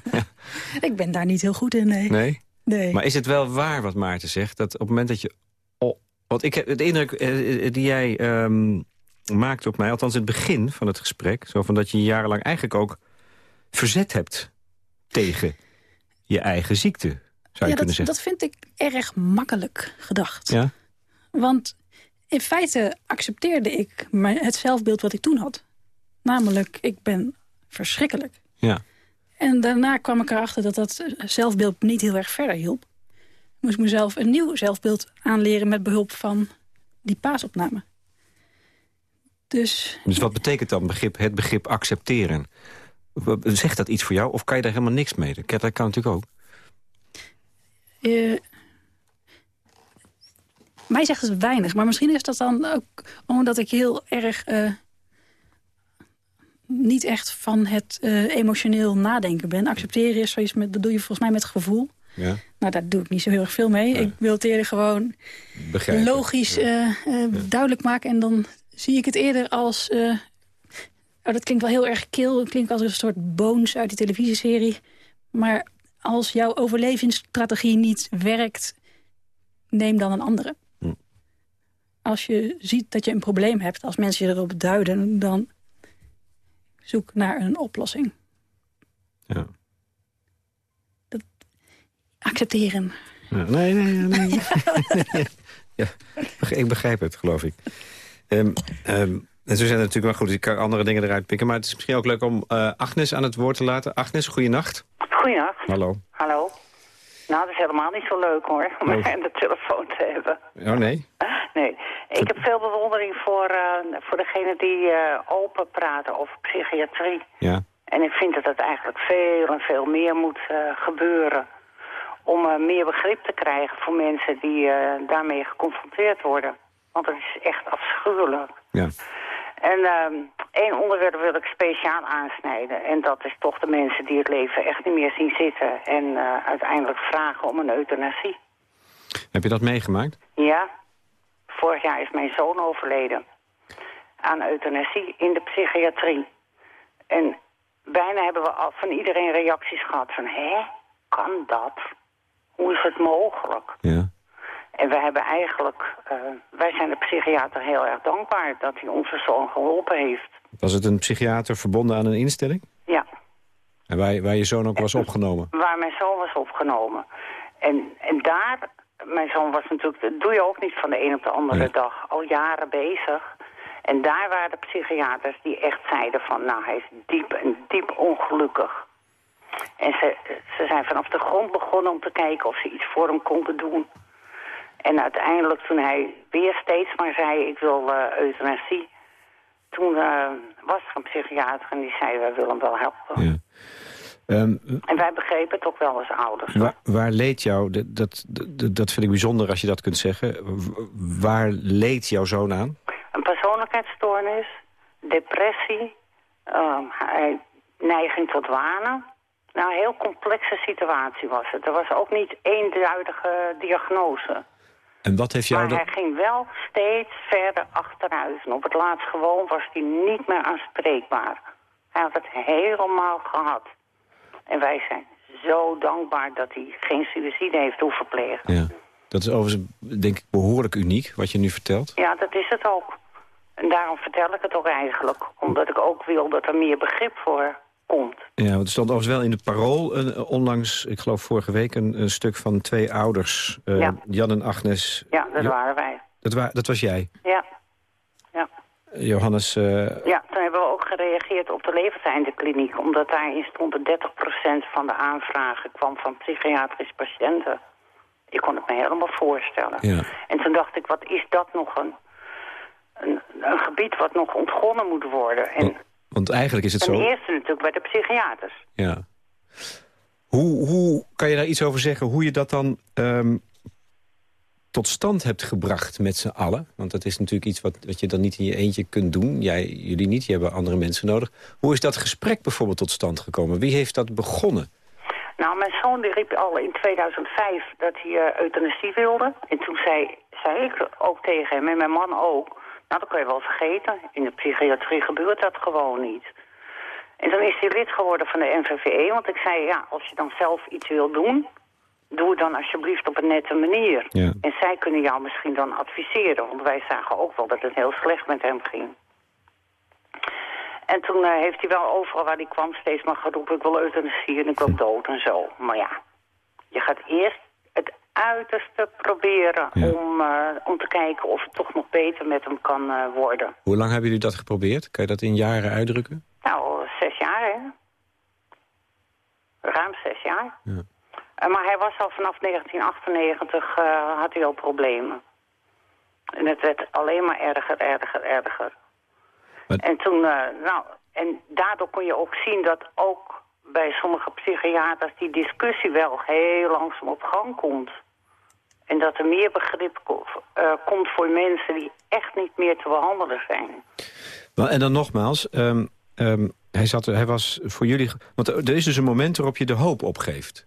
ik ben daar niet heel goed in, nee. nee. Nee? Maar is het wel waar wat Maarten zegt? Dat op het moment dat je... Oh, want ik heb het indruk eh, eh, die jij um, maakt op mij... althans het begin van het gesprek... zo van dat je jarenlang eigenlijk ook verzet hebt... tegen je eigen ziekte, zou je ja, kunnen zeggen. dat vind ik erg makkelijk gedacht. Ja? Want in feite accepteerde ik het zelfbeeld wat ik toen had. Namelijk, ik ben verschrikkelijk. Ja. En daarna kwam ik erachter dat dat zelfbeeld niet heel erg verder hielp. Ik moest mezelf een nieuw zelfbeeld aanleren met behulp van die paasopname. Dus, dus wat betekent dan begrip, het begrip accepteren? Zegt dat iets voor jou of kan je daar helemaal niks mee? Dat kan natuurlijk ook. Uh, mij zegt het weinig, maar misschien is dat dan ook omdat ik heel erg uh, niet echt van het uh, emotioneel nadenken ben. Accepteren is zoiets, met, dat doe je volgens mij met gevoel. Ja. Nou, daar doe ik niet zo heel erg veel mee. Ik wil het eerder gewoon Begrijpen. logisch duidelijk maken. En dan zie ik het eerder als... oh, dat klinkt wel heel erg kil. Het klinkt als een soort bones uit die televisieserie. Maar als jouw overlevingsstrategie niet werkt... neem dan een andere. Hm. Als je ziet dat je een probleem hebt... als mensen je erop duiden... dan zoek naar een oplossing. Ja. Dat accepteren. Ja, nee, nee, nee. nee. ja, ik begrijp het, geloof ik. Um, um, en zo zijn er natuurlijk wel goed, ik kan andere dingen eruit pikken. Maar het is misschien ook leuk om uh, Agnes aan het woord te laten. Agnes, goeienacht. Goeienacht. Hallo. Hallo. Nou, dat is helemaal niet zo leuk hoor, om oh. aan de telefoon te hebben. Oh nee? Nee. Ik heb veel bewondering voor, uh, voor degene die uh, open praten over psychiatrie. Ja. En ik vind dat het eigenlijk veel en veel meer moet uh, gebeuren. Om meer begrip te krijgen voor mensen die daarmee geconfronteerd worden. Want het is echt afschuwelijk. Ja. En uh, één onderwerp wil ik speciaal aansnijden. En dat is toch de mensen die het leven echt niet meer zien zitten. En uh, uiteindelijk vragen om een euthanasie. Heb je dat meegemaakt? Ja. Vorig jaar is mijn zoon overleden. Aan euthanasie in de psychiatrie. En bijna hebben we al van iedereen reacties gehad van... hè, kan dat? Hoe is het mogelijk? Ja. En we hebben eigenlijk, uh, wij zijn de psychiater heel erg dankbaar dat hij onze zoon geholpen heeft. Was het een psychiater verbonden aan een instelling? Ja. En waar, waar je zoon ook was opgenomen? Waar mijn zoon was opgenomen. En, en daar, mijn zoon was natuurlijk, dat doe je ook niet van de een op de andere Nee. dag, al jaren bezig. En daar waren de psychiaters die echt zeiden van, nou hij is diep en diep ongelukkig. En ze, ze zijn vanaf de grond begonnen om te kijken of ze iets voor hem konden doen. En uiteindelijk toen hij weer steeds maar zei, ik wil eh, euthanasie... toen eh, was er een psychiater en die zei, wij willen hem wel helpen. Ja. Ehm, En wij begrepen het ook wel als ouders. waar, waar leed jou, dat, dat, dat- vind ik bijzonder als je dat kunt zeggen... Waar leed jouw zoon aan? Een persoonlijkheidsstoornis, depressie, ehm, hij- neiging tot wanen. Nou, een heel complexe situatie was het. Er was ook niet eenduidige diagnose. En wat heeft jou... Maar dat- hij ging wel steeds verder achteruit. En op het laatst gewoon was hij niet meer aanspreekbaar. Hij had het helemaal gehad. En wij zijn zo dankbaar dat hij geen suïcide heeft hoeven plegen. Ja. Dat is overigens, denk ik, behoorlijk uniek, wat je nu vertelt. Ja, dat is het ook. En daarom vertel ik het ook eigenlijk. Omdat ik ook wil dat er meer begrip voor komt. Ja, want er stond overigens wel in de parool eh, onlangs, ik geloof vorige week... een, een stuk van twee ouders, eh, Ja. Jan en Agnes. Ja, dat Jo- waren wij. Dat, wa dat was jij, Ja. Ja. Johannes. eh, ja, toen hebben we ook gereageerd op de levenseindekliniek. Omdat daarin stond dat 30% van de aanvragen kwam van psychiatrische patiënten. Ik kon het me helemaal voorstellen. Ja. En toen dacht ik, wat is dat nog een, een, een gebied wat nog ontgonnen moet worden? En want, want eigenlijk is het ten zo... eerste natuurlijk bij de psychiaters. Ja. Hoe, hoe kan je daar iets over zeggen? Hoe je dat dan ehm, tot stand hebt gebracht met z'n allen? Want dat is natuurlijk iets wat, wat je dan niet in je eentje kunt doen. Jij, jullie niet, je hebben andere mensen nodig. Hoe is dat gesprek bijvoorbeeld tot stand gekomen? Wie heeft dat begonnen? Nou, mijn zoon die riep al in 2005 dat hij eh, euthanasie wilde. En toen zei, zei ik ook tegen hem, en mijn man ook... nou, dat kun je wel vergeten. In de psychiatrie gebeurt dat gewoon niet. En toen is hij lid geworden van de NVVE. Want ik zei, ja, als je dan zelf iets wil doen... doe het dan alsjeblieft op een nette manier. Ja. En zij kunnen jou misschien dan adviseren. Want wij zagen ook wel dat het heel slecht met hem ging. En toen eh, heeft hij wel overal waar hij kwam steeds maar geroepen... ik wil euthanasie en ik wil dood en zo. Maar ja, je gaat eerst uiterste proberen Ja. om, eh, om te kijken of het toch nog beter met hem kan eh, worden. Hoe lang hebben jullie dat geprobeerd? Kan je dat in jaren uitdrukken? Nou, zes jaar, hè? Ruim zes jaar. Ja. Eh, maar hij was al vanaf 1998, eh, had hij al problemen. En het werd alleen maar erger, erger, erger. En toen, nou, en daardoor kon je ook zien dat ook bij sommige psychiaters die discussie wel heel langzaam op gang komt. En dat er meer begrip eh, komt voor mensen die echt niet meer te behandelen zijn. En dan nogmaals, ehm, ehm, hij, zat, hij was voor jullie... Want er is dus een moment waarop je de hoop opgeeft.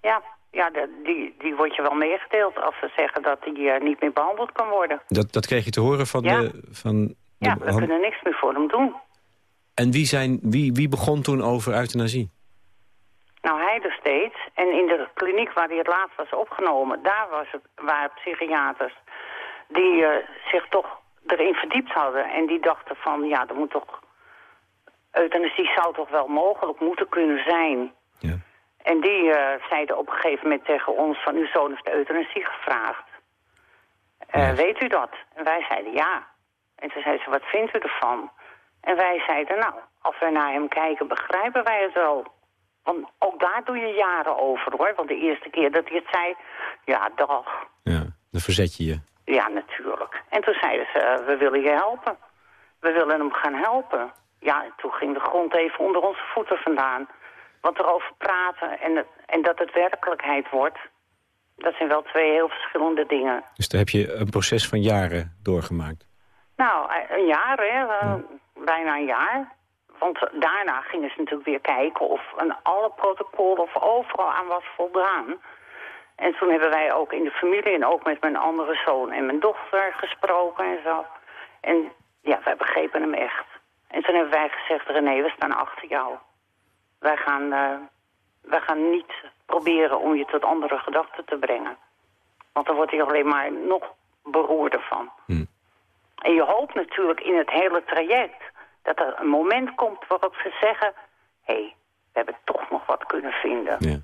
Ja, ja die, die wordt je wel meegedeeld als ze zeggen dat die eh, niet meer behandeld kan worden. Dat, dat kreeg je te horen van Ja. de... Van de Ja, we kunnen niks meer voor hem doen. En wie, zijn, wie, wie begon toen over euthanasie? Nou, hij dus steeds. En in de kliniek waar hij het laatst was opgenomen... daar was het, waren psychiaters die eh, zich toch erin verdiept hadden. En die dachten van, ja, er moet toch... Euthanasie zou toch wel mogelijk moeten kunnen zijn. Ja. En die eh, zeiden op een gegeven moment tegen ons van... uw zoon heeft euthanasie gevraagd. Eh, Ja. Weet u dat? En wij zeiden ja. En toen zei ze, wat vindt u ervan? En wij zeiden, nou, als wij naar hem kijken, begrijpen wij het wel. Want ook daar doe je jaren over, hoor. Want de eerste keer dat hij het zei, ja, dag. ja, dan verzet je je. Ja, natuurlijk. En toen zeiden ze, eh, we willen je helpen. We willen hem gaan helpen. Ja, en toen ging de grond even onder onze voeten vandaan. Want erover praten en, het, en dat het werkelijkheid wordt... Dat zijn wel twee heel verschillende dingen. Dus daar heb je een proces van jaren doorgemaakt? Nou, eh, een jaar, hè. Eh, bijna een jaar. Want daarna gingen ze natuurlijk weer kijken of aan alle protocollen of overal aan was voldaan. En toen hebben wij ook in de familie en ook met mijn andere zoon en mijn dochter gesproken en zo. En ja, wij begrepen hem echt. En toen hebben wij gezegd, René, we staan achter jou. Wij gaan, uh, wij gaan niet proberen om je tot andere gedachten te brengen. Want dan wordt hij alleen maar nog beroerder van. Hm. En je hoopt natuurlijk in het hele traject dat er een moment komt waarop ze zeggen... hé, hey, we hebben toch nog wat kunnen vinden. Ja.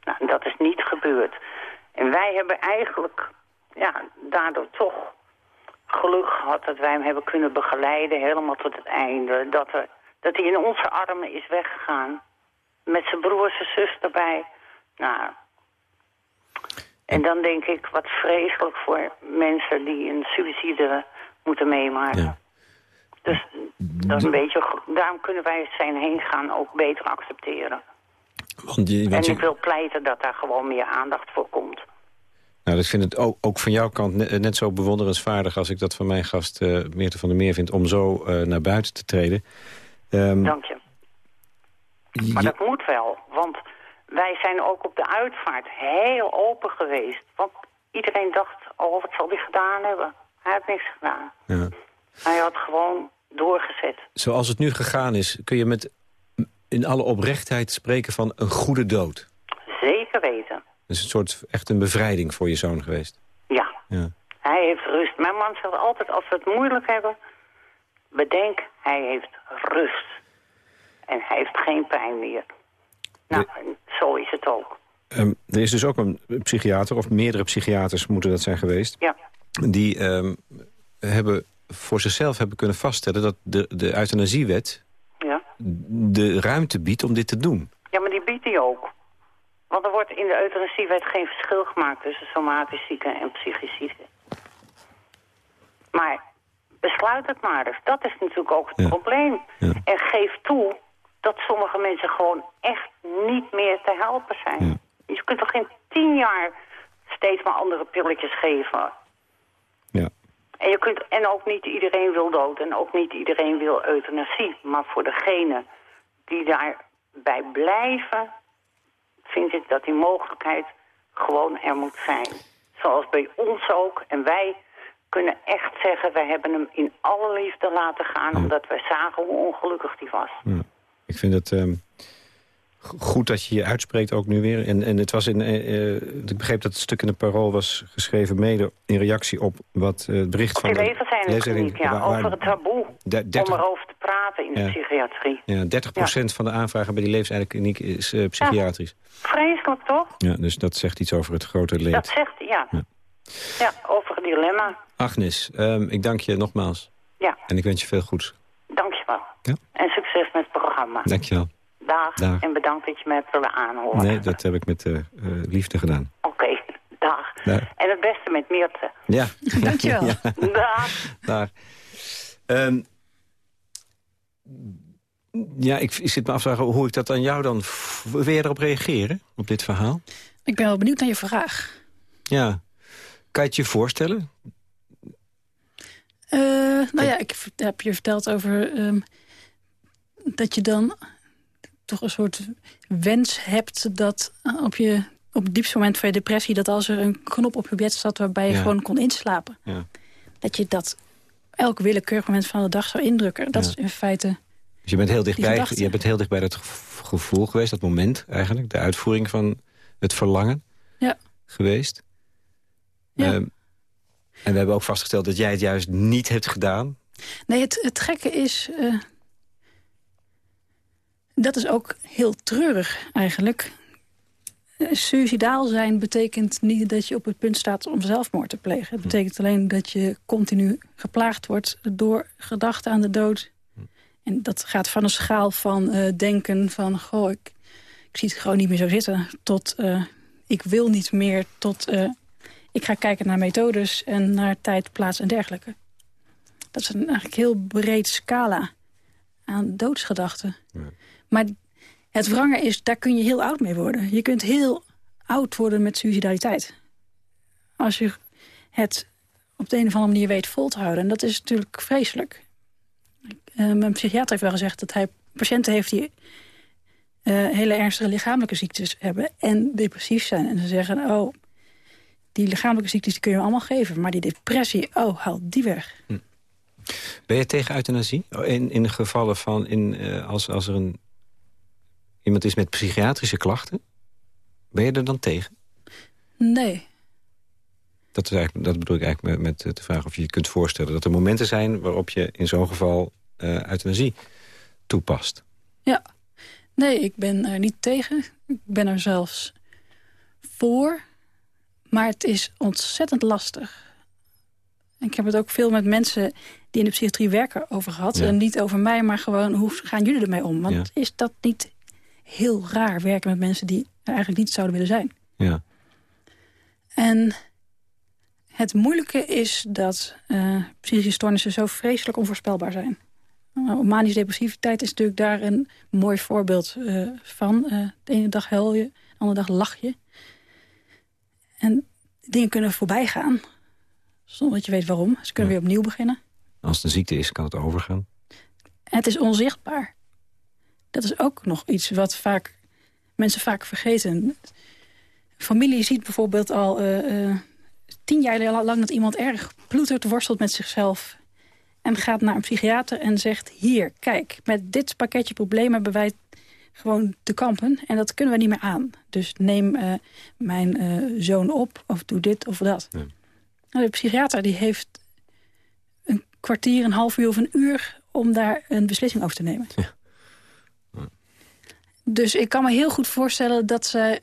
Nou, dat is niet gebeurd. En wij hebben eigenlijk ja, daardoor toch geluk gehad dat wij hem hebben kunnen begeleiden helemaal tot het einde. Dat, er, dat hij in onze armen is weggegaan. Met zijn broers en zus erbij. Nou, en dan denk ik, wat vreselijk voor mensen die een suïcide moeten meemaken. Ja. Dus dat is een beetje, daarom kunnen wij zijn heen gaan ook beter accepteren. Want en ik wil pleiten dat daar gewoon meer aandacht voor komt. Nou, ik vind het ook, ook van jouw kant net, zo bewonderenswaardig... als ik dat van mijn gast uh, Meerte van der Meer vind... om zo uh, naar buiten te treden. Um, Dank je. Maar dat moet wel, want wij zijn ook op de uitvaart heel open geweest. Want iedereen dacht, oh, wat zal hij gedaan hebben? Hij heeft niks gedaan. Ja. Hij had gewoon doorgezet. Zoals het nu gegaan is, kun je met in alle oprechtheid spreken van een goede dood? Zeker weten. is een soort echt een bevrijding voor je zoon geweest? Ja. ja. Hij heeft rust. Mijn man zegt altijd, als we het moeilijk hebben... bedenk, hij heeft rust. En hij heeft geen pijn meer. Nou, zo is het ook. Um, er is dus ook een psychiater, of meerdere psychiaters moeten dat zijn geweest... Ja. die um, hebben voor zichzelf hebben kunnen vaststellen... dat de, de euthanasiewet ja. de ruimte biedt om dit te doen. Ja, maar die biedt die ook. Want er wordt in de euthanasiewet geen verschil gemaakt... tussen somatisch zieken en psychisch zieken. Maar besluit het maar eens. Dat is natuurlijk ook het probleem. En geef toe dat sommige mensen gewoon echt niet meer te helpen zijn. Je kunt toch geen tien jaar steeds maar andere pilletjes geven. En, je kunt, en ook niet iedereen wil dood en ook niet iedereen wil euthanasie. Maar voor degene die daarbij blijven, vind ik dat die mogelijkheid gewoon er moet zijn. Zoals bij ons ook. En wij kunnen echt zeggen, wij hebben hem in alle liefde laten gaan... omdat wij zagen hoe ongelukkig die was. Ja. Ik vind um, goed dat je je uitspreekt ook nu weer. En, en het was in, uh, ik begreep dat het stuk in de parool was geschreven... mede in reactie op wat uh, het bericht van... De levenseindingskliniek, ja, over het taboe om erover te praten in de psychiatrie. Ja, 30 procent van de aanvragen bij die levenseindingskliniek is uh, psychiatrisch. Vreselijk, toch? Ja, dus dat zegt iets over het grote leed. Dat zegt, ja. Ja, over het dilemma. Agnes, um, ik dank je nogmaals. Ja. En ik wens je veel goeds. Dank je wel. Ja. En succes met het programma. Dankjewel. Dag. Dag. En bedankt dat je me hebt willen aanhoren. Nee, dat heb ik met uh, liefde gedaan. Oké, dag. dag. En het beste met Meerte. Ja. Dankjewel. ja. Dag. Dag. Um, ja, ik, ik zit me af te vragen hoe ik dat aan jou dan... Wil je erop reageren, op dit verhaal? Ik ben wel benieuwd naar je vraag. Ja. Kan je het je voorstellen? Uh, nou ja, ik heb je verteld over um, dat je dan toch een soort wens hebt... dat op, je, op het diepste moment van je depressie... dat als er een knop op je bed zat waarbij je gewoon kon inslapen... Ja. dat je dat elk willekeurig moment van de dag zou indrukken. Dat is in feite dus je bent heel dichtbij, je bent heel dichtbij dat gevoel geweest, dat moment eigenlijk. De uitvoering van het verlangen ja. geweest. Ja. Um, en we hebben ook vastgesteld dat jij het juist niet hebt gedaan. Nee, het, het gekke is... Uh, dat is ook heel treurig eigenlijk. Uh, suicidaal zijn betekent niet dat je op het punt staat om zelfmoord te plegen. Het betekent alleen dat je continu geplaagd wordt door gedachten aan de dood. En dat gaat van een schaal van uh, denken van... goh, ik, ik, zie het gewoon niet meer zo zitten... tot ik wil niet meer, tot ik ga kijken naar methodes en naar tijd, plaats en dergelijke. Dat is een eigenlijk heel breed scala aan doodsgedachten. Ja. Maar het wrangen is, daar kun je heel oud mee worden. Je kunt heel oud worden met suicidaliteit. Als je het op de een of andere manier weet vol te houden. En dat is natuurlijk vreselijk. Uh, mijn psychiater heeft wel gezegd dat hij patiënten heeft... die uh, hele ernstige lichamelijke ziektes hebben en depressief zijn. En ze zeggen, oh, die lichamelijke ziektes die kun je allemaal geven. Maar die depressie, oh, haal die weg. Hm. Ben je tegen euthanasie? Oh, in, in gevallen van, in, uh, als, als er een, iemand is met psychiatrische klachten... ben je er dan tegen? Nee. Dat, is eigenlijk, dat bedoel ik eigenlijk met, met de vraag of je je kunt voorstellen... dat er momenten zijn waarop je in zo'n geval uh, euthanasie toepast. Ja. Nee, ik ben er niet tegen. Ik ben er zelfs voor. Maar het is ontzettend lastig. Ik heb het ook veel met mensen die in de psychiatrie werken over gehad. En niet over mij, maar gewoon hoe gaan jullie ermee om? Want is dat niet heel raar werken met mensen die er eigenlijk niet zouden willen zijn? Ja. En het moeilijke is dat uh, psychische stoornissen zo vreselijk onvoorspelbaar zijn. Manische depressiviteit is natuurlijk daar een mooi voorbeeld uh, van. Uh, de ene dag huil je, de andere dag lach je. En dingen kunnen voorbij gaan. Zonder dat je weet waarom. Ze kunnen weer opnieuw beginnen. Als het een ziekte is, kan het overgaan. Het is onzichtbaar. Dat is ook nog iets wat vaak, mensen vaak vergeten. Familie ziet bijvoorbeeld al uh, tien jaar lang dat iemand erg ploetert, worstelt met zichzelf en gaat naar een psychiater en zegt... hier, kijk, met dit pakketje problemen hebben wij gewoon te kampen. En dat kunnen we niet meer aan. Dus neem uh, mijn uh, zoon op of doe dit of dat. Ja. Nou, de psychiater die heeft een kwartier, een half uur of een uur... om daar een beslissing over te nemen. Ja. Dus ik kan me heel goed voorstellen dat ze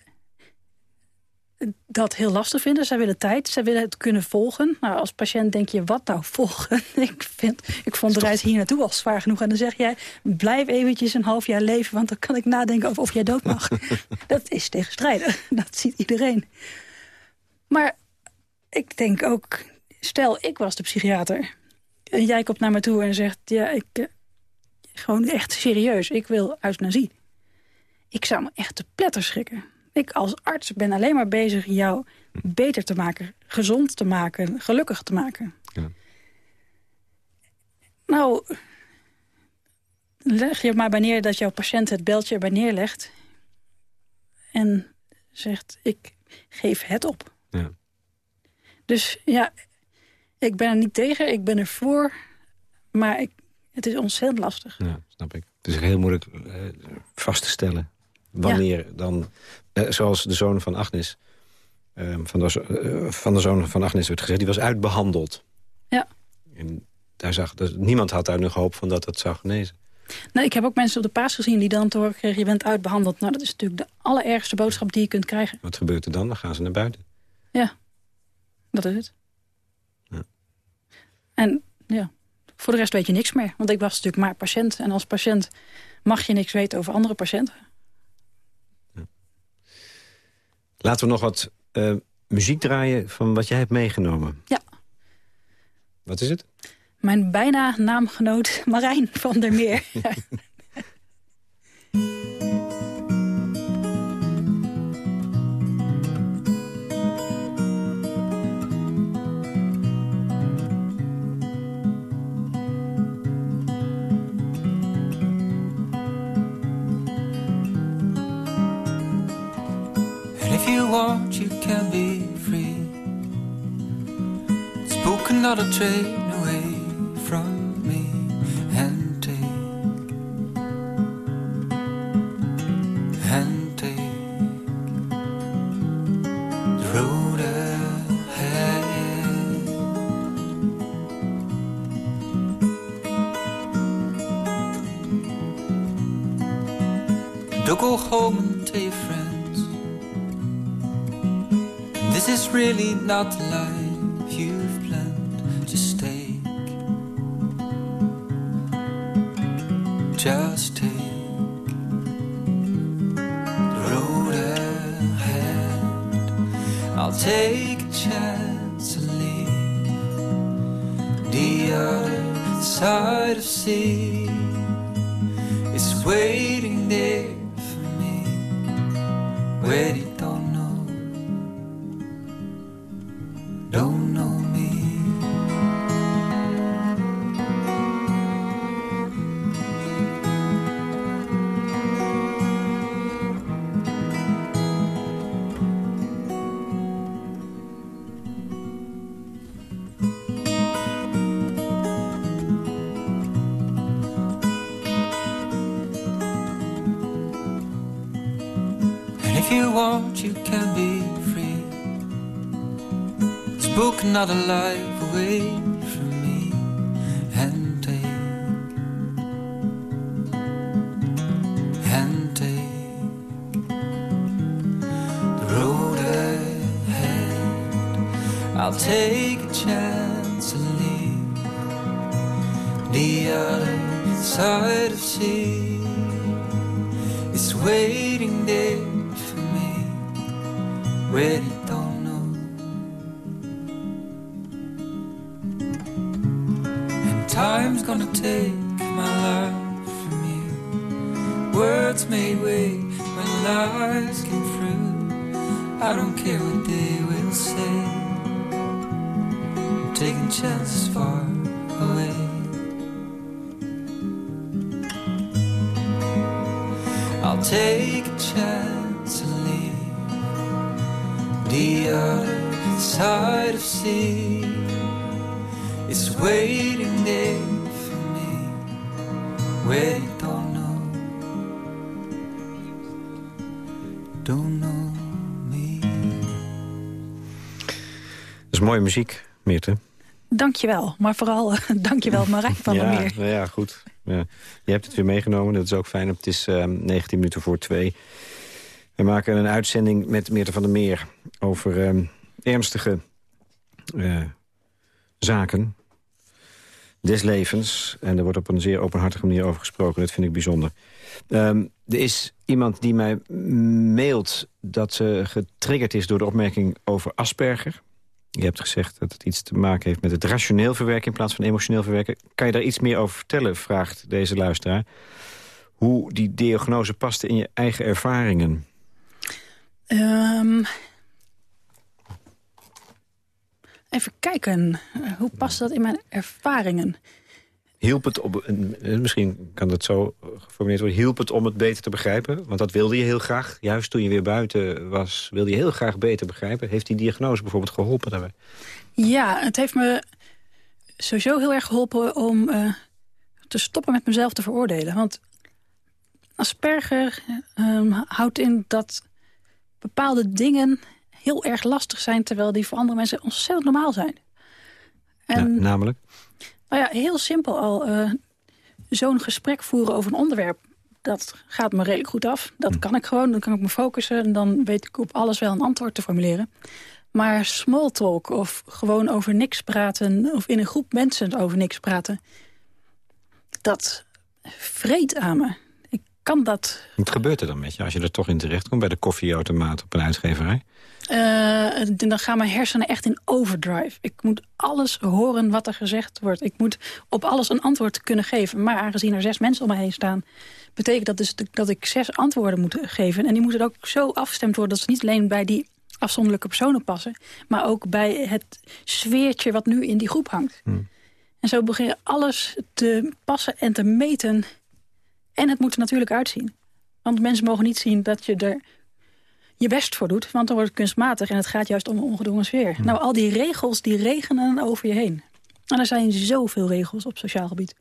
dat heel lastig vinden. Zij willen tijd, zij willen het kunnen volgen. Nou, als patiënt denk je, wat nou volgen? ik, vind, ik vond de reis hier naartoe al zwaar genoeg. En dan zeg jij, blijf eventjes een half jaar leven... want dan kan ik nadenken over of jij dood mag. dat is tegenstrijdig, dat ziet iedereen. Maar ik denk ook, stel ik was de psychiater... en jij komt naar me toe en zegt... ja, ik, eh, gewoon echt serieus, ik wil euthanasie. Ik zou me echt te pletter schrikken. Ik als arts ben alleen maar bezig jou beter te maken, gezond te maken, gelukkig te maken. Ja. Nou, leg je maar bij neer dat jouw patiënt het beltje erbij neerlegt... en zegt, ik geef het op. Ja. Dus ja, ik ben er niet tegen, ik ben er voor... maar ik, het is ontzettend lastig. Ja, snap ik. Het is heel moeilijk uh, vast te stellen wanneer dan... Eh, zoals de zoon van Agnes, ehm, van, de, uh, van de zoon van Agnes werd gezegd... die was uitbehandeld. Ja. En daar zag, dus niemand had daar nog hoop van dat het zou genezen. Nee, ik heb ook mensen op de paas gezien die dan te horen kregen... je bent uitbehandeld. Nou, dat is natuurlijk de allerergste boodschap die je kunt krijgen. Wat gebeurt er dan? Dan gaan ze naar buiten. Ja, dat is het. Ja. En ja, voor de rest weet je niks meer. Want ik was natuurlijk maar patiënt. En als patiënt mag je niks weten over andere patiënten. Laten we nog wat uh, muziek draaien van wat jij hebt meegenomen. Ja. Wat is het? Mijn bijna naamgenoot Marijn van der Meer. want, you can be free. Spoken not a train away from me and take, and take the road ahead. Don't go home really not the life you've planned. Just take, just take the road ahead. I'll take a chance to leave the other side of sea. It's waiting don't care what they will say. I'm taking chances far away. I'll take a chance and leave the other side of sea. It's waiting there for me you don't know, don't know is mooie muziek, Meerte. Dankjewel, maar vooral uh, dankjewel Marijn van der ja, Meer. nou ja, goed. Ja. Je hebt het weer meegenomen, dat is ook fijn. Het is uh, 19 minuten voor twee. We maken een uitzending met Meerte van der Meer... over uh, ernstige uh, zaken des levens. En er wordt op een zeer openhartige manier over gesproken. Dat vind ik bijzonder. Um, er is iemand die mij mailt dat ze getriggerd is... door de opmerking over Asperger. Je hebt gezegd dat het iets te maken heeft met het rationeel verwerken... in plaats van emotioneel verwerken. Kan je daar iets meer over vertellen, vraagt deze luisteraar. Hoe die diagnose paste in je eigen ervaringen? Um, even kijken. Hoe past dat in mijn ervaringen? Hielp het om, misschien kan dat zo geformuleerd worden... hielp het om het beter te begrijpen? Want dat wilde je heel graag. Juist toen je weer buiten was, wilde je heel graag beter begrijpen. Heeft die diagnose bijvoorbeeld geholpen daarbij? Ja, het heeft me sowieso heel erg geholpen om uh, te stoppen met mezelf te veroordelen. Want Asperger um, houdt in dat bepaalde dingen heel erg lastig zijn... terwijl die voor andere mensen ontzettend normaal zijn. En, ja, namelijk? Nou ja, heel simpel al. Uh, Zo'n gesprek voeren over een onderwerp, dat gaat me redelijk goed af. Dat hm. kan ik gewoon, dan kan ik me focussen... en dan weet ik op alles wel een antwoord te formuleren. Maar small talk of gewoon over niks praten... of in een groep mensen over niks praten... dat vreet aan me. Kan dat... Wat gebeurt er dan met je als je er toch in terecht komt... bij de koffieautomaat op een uitgeverij? Uh, dan gaan mijn hersenen echt in overdrive. Ik moet alles horen wat er gezegd wordt. Ik moet op alles een antwoord kunnen geven. Maar aangezien er zes mensen om me heen staan... betekent dat dus dat ik zes antwoorden moet geven. En die moeten ook zo afgestemd worden... dat ze niet alleen bij die afzonderlijke personen passen... maar ook bij het sfeertje wat nu in die groep hangt. Hmm. En zo begin je alles te passen en te meten. En het moet er natuurlijk uitzien. Want mensen mogen niet zien dat je er je best voor doet. Want dan wordt het kunstmatig en het gaat juist om een ongedwongen sfeer. Nou, al die regels die regenen over je heen. En er zijn zoveel regels op sociaal gebied.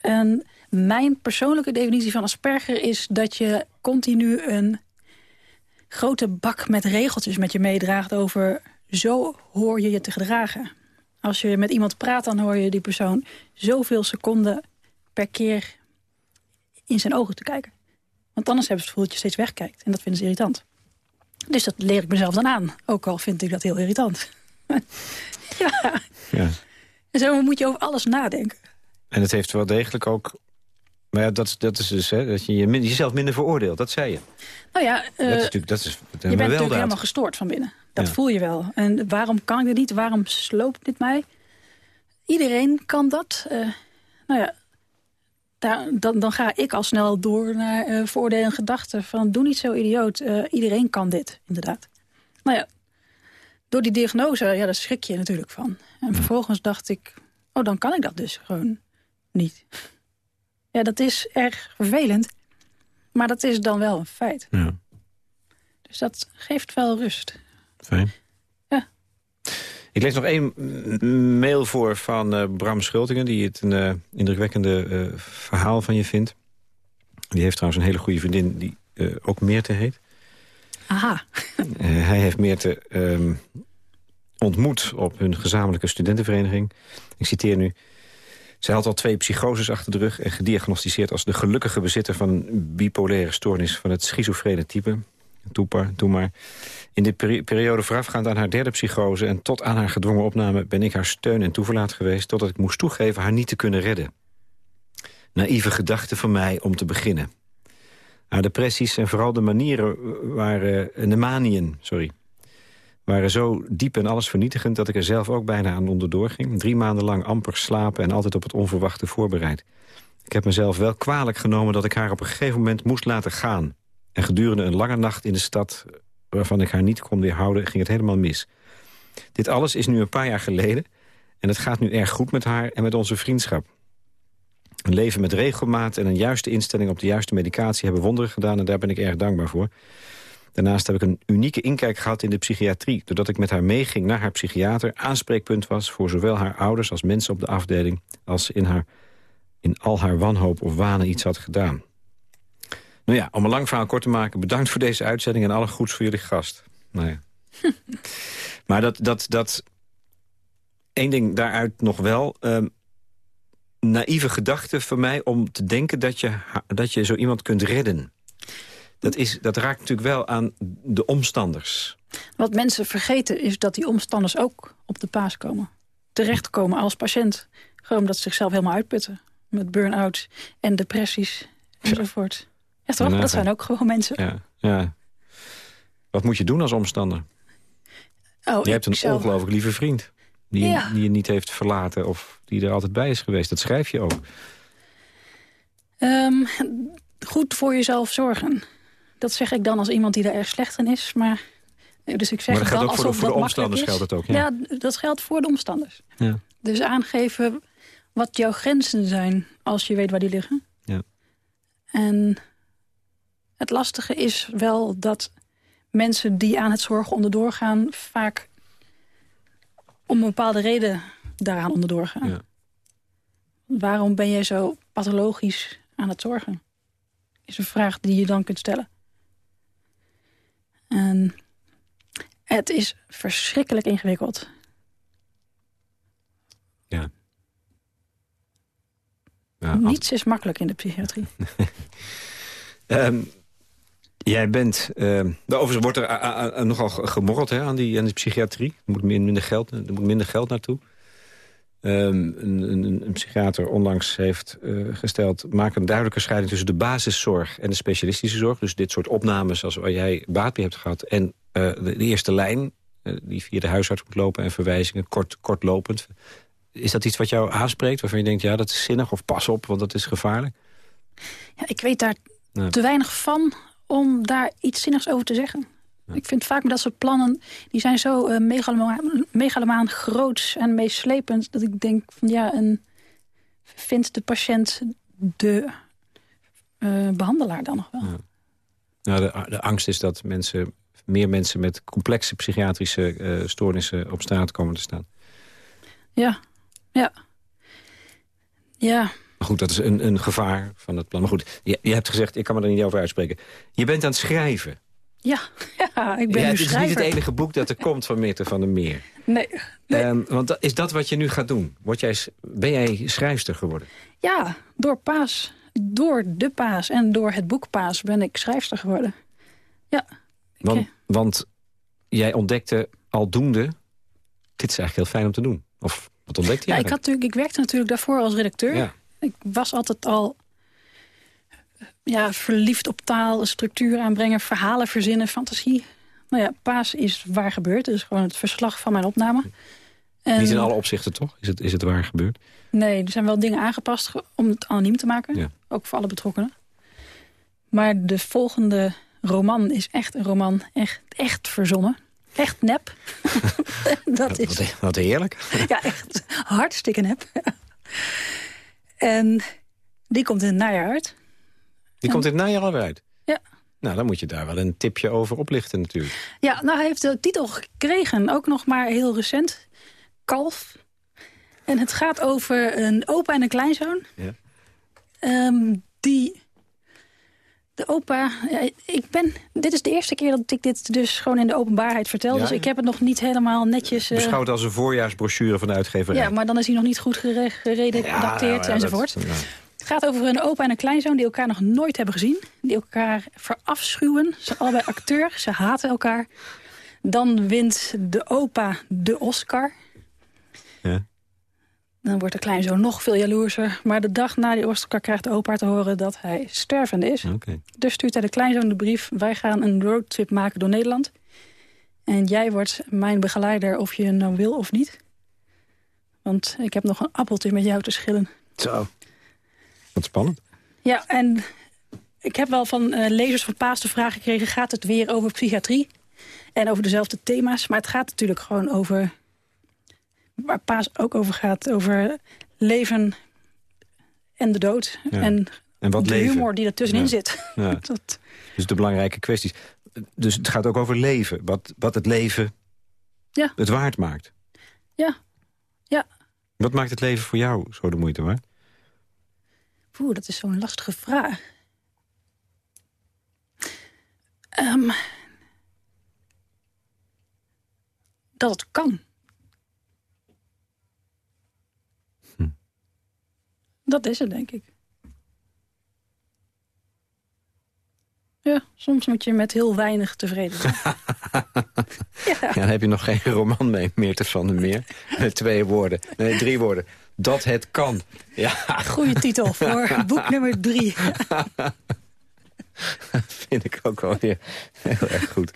En mijn persoonlijke definitie van Asperger is dat je continu een grote bak met regeltjes met je meedraagt over zo hoor je je te gedragen. Als je met iemand praat, dan hoor je die persoon zoveel seconden per keer in zijn ogen te kijken. Want anders hebben ze het gevoel dat je steeds wegkijkt. En dat vinden ze irritant. Dus dat leer ik mezelf dan aan. Ook al vind ik dat heel irritant. ja. ja. En zo moet je over alles nadenken. En het heeft wel degelijk ook... Maar ja, dat, dat is dus hè, dat je jezelf minder veroordeelt. Dat zei je. Nou ja, uh, dat is eh, natuurlijk, dat is, je bent natuurlijk helemaal gestoord van binnen. Dat voel je wel. En waarom kan ik dit niet? Waarom sloopt dit mij? Iedereen kan dat. Uh, nou ja, daar, dan, dan ga ik al snel door naar uh, voordelen en gedachten van doe niet zo idioot. Uh, iedereen kan dit, inderdaad. Nou ja, door die diagnose, ja, daar schrik je natuurlijk van. En vervolgens dacht ik, oh, dan kan ik dat dus gewoon niet. Ja, dat is erg vervelend. Maar dat is dan wel een feit. Ja. Dus dat geeft wel rust. Fijn. Ik lees nog één mail voor van uh, Bram Schultingen... die het een uh, indrukwekkende uh, verhaal van je vindt. Die heeft trouwens een hele goede vriendin... die ook Meerte heet. Aha. hij heeft Meerte ehm, ontmoet op hun gezamenlijke studentenvereniging. Ik citeer nu. Zij had al twee psychoses achter de rug... en gediagnosticeerd als de gelukkige bezitter van een bipolaire stoornis... van het schizofrene type. Toe maar. In de periode voorafgaand aan haar derde psychose... en tot aan haar gedwongen opname ben ik haar steun en toeverlaat geweest... totdat ik moest toegeven haar niet te kunnen redden. Naïeve gedachte van mij om te beginnen. Haar depressies en vooral de manieren waren... De maniën, sorry, waren zo diep en alles vernietigend... dat ik er zelf ook bijna aan onderdoor ging. Drie maanden lang amper slapen en altijd op het onverwachte voorbereid. Ik heb mezelf wel kwalijk genomen dat ik haar op een gegeven moment moest laten gaan. En gedurende een lange nacht in de stad waarvan ik haar niet kon weerhouden, ging het helemaal mis. Dit alles is nu een paar jaar geleden en het gaat nu erg goed met haar en met onze vriendschap. Een leven met regelmaat en een juiste instelling op de juiste medicatie hebben wonderen gedaan en daar ben ik erg dankbaar voor. Daarnaast heb ik een unieke inkijk gehad in de psychiatrie... doordat ik met haar meeging naar haar psychiater... aanspreekpunt was voor zowel haar ouders als mensen op de afdeling... als in, haar, in al haar wanhoop of wanen iets had gedaan. Nou ja, om een lang verhaal kort te maken... bedankt voor deze uitzending en alle goeds voor jullie gast. Nou ja. maar dat, dat, dat... Eén ding daaruit nog wel... Um, naïeve gedachte van mij om te denken dat je, dat je zo iemand kunt redden dat, is, dat raakt natuurlijk wel aan de omstanders. Wat mensen vergeten is dat die omstanders ook op de paas komen. Terechtkomen als patiënt. Gewoon omdat ze zichzelf helemaal uitputten. Met burn-out en depressies enzovoort. Ja, toch? Dat zijn ook gewoon mensen. Ja, ja. Wat moet je doen als omstander? Oh, je hebt een ongelooflijk lieve vriend. Die, je, die je niet heeft verlaten of die er altijd bij is geweest. Dat schrijf je ook. Um, goed voor jezelf zorgen. Dat zeg ik dan als iemand die er erg slecht in is. Maar, dus ik zeg maar dat geldt ook voor de, voor de omstanders geldt het ook. Ja. ja. dat geldt voor de omstanders. Ja. Dus aangeven wat jouw grenzen zijn als je weet waar die liggen. Ja. En het lastige is wel dat mensen die aan het zorgen onderdoor gaan... vaak om een bepaalde reden daaraan onderdoor gaan. Ja. Waarom ben jij zo pathologisch aan het zorgen? Is een vraag die je dan kunt stellen. En het is verschrikkelijk ingewikkeld. Ja. ja Niets is makkelijk in de psychiatrie. um, jij bent... Uh, overigens wordt er nogal gemorreld hè, aan, die, aan die psychiatrie. Er moet minder geld, er moet minder geld naartoe. Um, een, een, een, psychiater onlangs heeft uh, gesteld... maak een duidelijke scheiding tussen de basiszorg en de specialistische zorg. Dus dit soort opnames als waar jij baat bij hebt gehad... en uh, de, de, eerste lijn, uh, die via de huisarts moet lopen... en verwijzingen, kort, kortlopend. Is dat iets wat jou aanspreekt, waarvan je denkt... ja, dat is zinnig of pas op, want dat is gevaarlijk? Ja, ik weet daar te weinig van om daar iets zinnigs over te zeggen. Ik vind vaak dat soort plannen, die zijn zo uh, megalomaan, megalomaan groots en meeslepend... dat ik denk van ja, een, vindt de patiënt de uh, behandelaar dan nog wel? Ja. Nou, de, de, angst is dat mensen, meer mensen met complexe psychiatrische uh, stoornissen op straat komen te staan. Ja, ja. Ja. Maar goed, dat is een, een gevaar van het plan. Maar goed, je, je hebt gezegd, ik kan me er niet over uitspreken. Je bent aan het schrijven. Ja, ja ik ben ja, Het is niet het enige boek dat er komt van Meerte van der Meer. Nee. nee. Um, want is dat wat je nu gaat doen? Word jij, ben jij schrijfster geworden? Ja, door Paas. Door de Paas en door het boek Paas ben ik schrijfster geworden. Ja. Want, ik, want jij ontdekte aldoende... dit is eigenlijk heel fijn om te doen. Of wat ontdekte je ja, ik, had natuurlijk, ik werkte natuurlijk daarvoor als redacteur. Ja. Ik was altijd al ja, verliefd op taal, structuur aanbrengen, verhalen verzinnen, fantasie. Nou ja, Paas is waar gebeurd. Dus gewoon het verslag van mijn opname. En... Niet in alle opzichten, toch? Is het, is het waar gebeurd? Nee, er zijn wel dingen aangepast om het anoniem te maken. Ja. Ook voor alle betrokkenen. Maar de volgende roman is echt een roman. Echt, echt verzonnen. Echt nep. dat is... Wat heerlijk. ja, echt hartstikke nep. En die komt in het najaar uit. Die komt in het najaar alweer uit? Ja. Nou, dan moet je daar wel een tipje over oplichten natuurlijk. Ja, nou, hij heeft de titel gekregen, ook nog maar heel recent. Kalf. En het gaat over een opa en een kleinzoon. Ja. Um, die De opa, ik ben, dit is de eerste keer dat ik dit dus gewoon in de openbaarheid vertel. dus ik heb het nog niet helemaal netjes... Uh... Beschouwd als een voorjaarsbrochure van de uitgeverij. Ja, maar dan is hij nog niet goed geredacteerd enzovoort. Het gaat over een opa en een kleinzoon die elkaar nog nooit hebben gezien. Die elkaar verafschuwen. Ze zijn allebei acteur, ze haten elkaar. Dan wint de opa de Oscar. Ja. Dan wordt de kleinzoon nog veel jaloerser. Maar de dag na die Oscar krijgt de opa te horen dat hij stervende is. Okay. Dus stuurt hij de kleinzoon de brief... wij gaan een roadtrip maken door Nederland. En jij wordt mijn begeleider of je nou wil of niet. Want ik heb nog een appeltje met jou te schillen. Zo. Wat spannend. Ja, en ik heb wel van uh, lezers van Paas de vraag gekregen... gaat het weer over psychiatrie en over dezelfde thema's? Maar het gaat natuurlijk gewoon over... waar Paas ook over gaat, over leven en de dood. En, en wat de leven. humor die ertussenin zit. Ja. Dat... Dus de belangrijke kwesties. Dus het gaat ook over leven. Wat, wat het leven ja. het waard maakt. Ja. ja. Wat maakt het leven voor jou zo de moeite waard? Oeh, dat is zo'n lastige vraag. Um, dat het kan. Dat is het, denk ik. Ja, soms moet je met heel weinig tevreden zijn. ja. ja. dan heb je nog geen roman mee, meer te van de meer. Met twee woorden. Nee, drie woorden dat het kan. Ja. Goeie titel voor boek nummer drie. vind ik ook wel weer heel erg goed.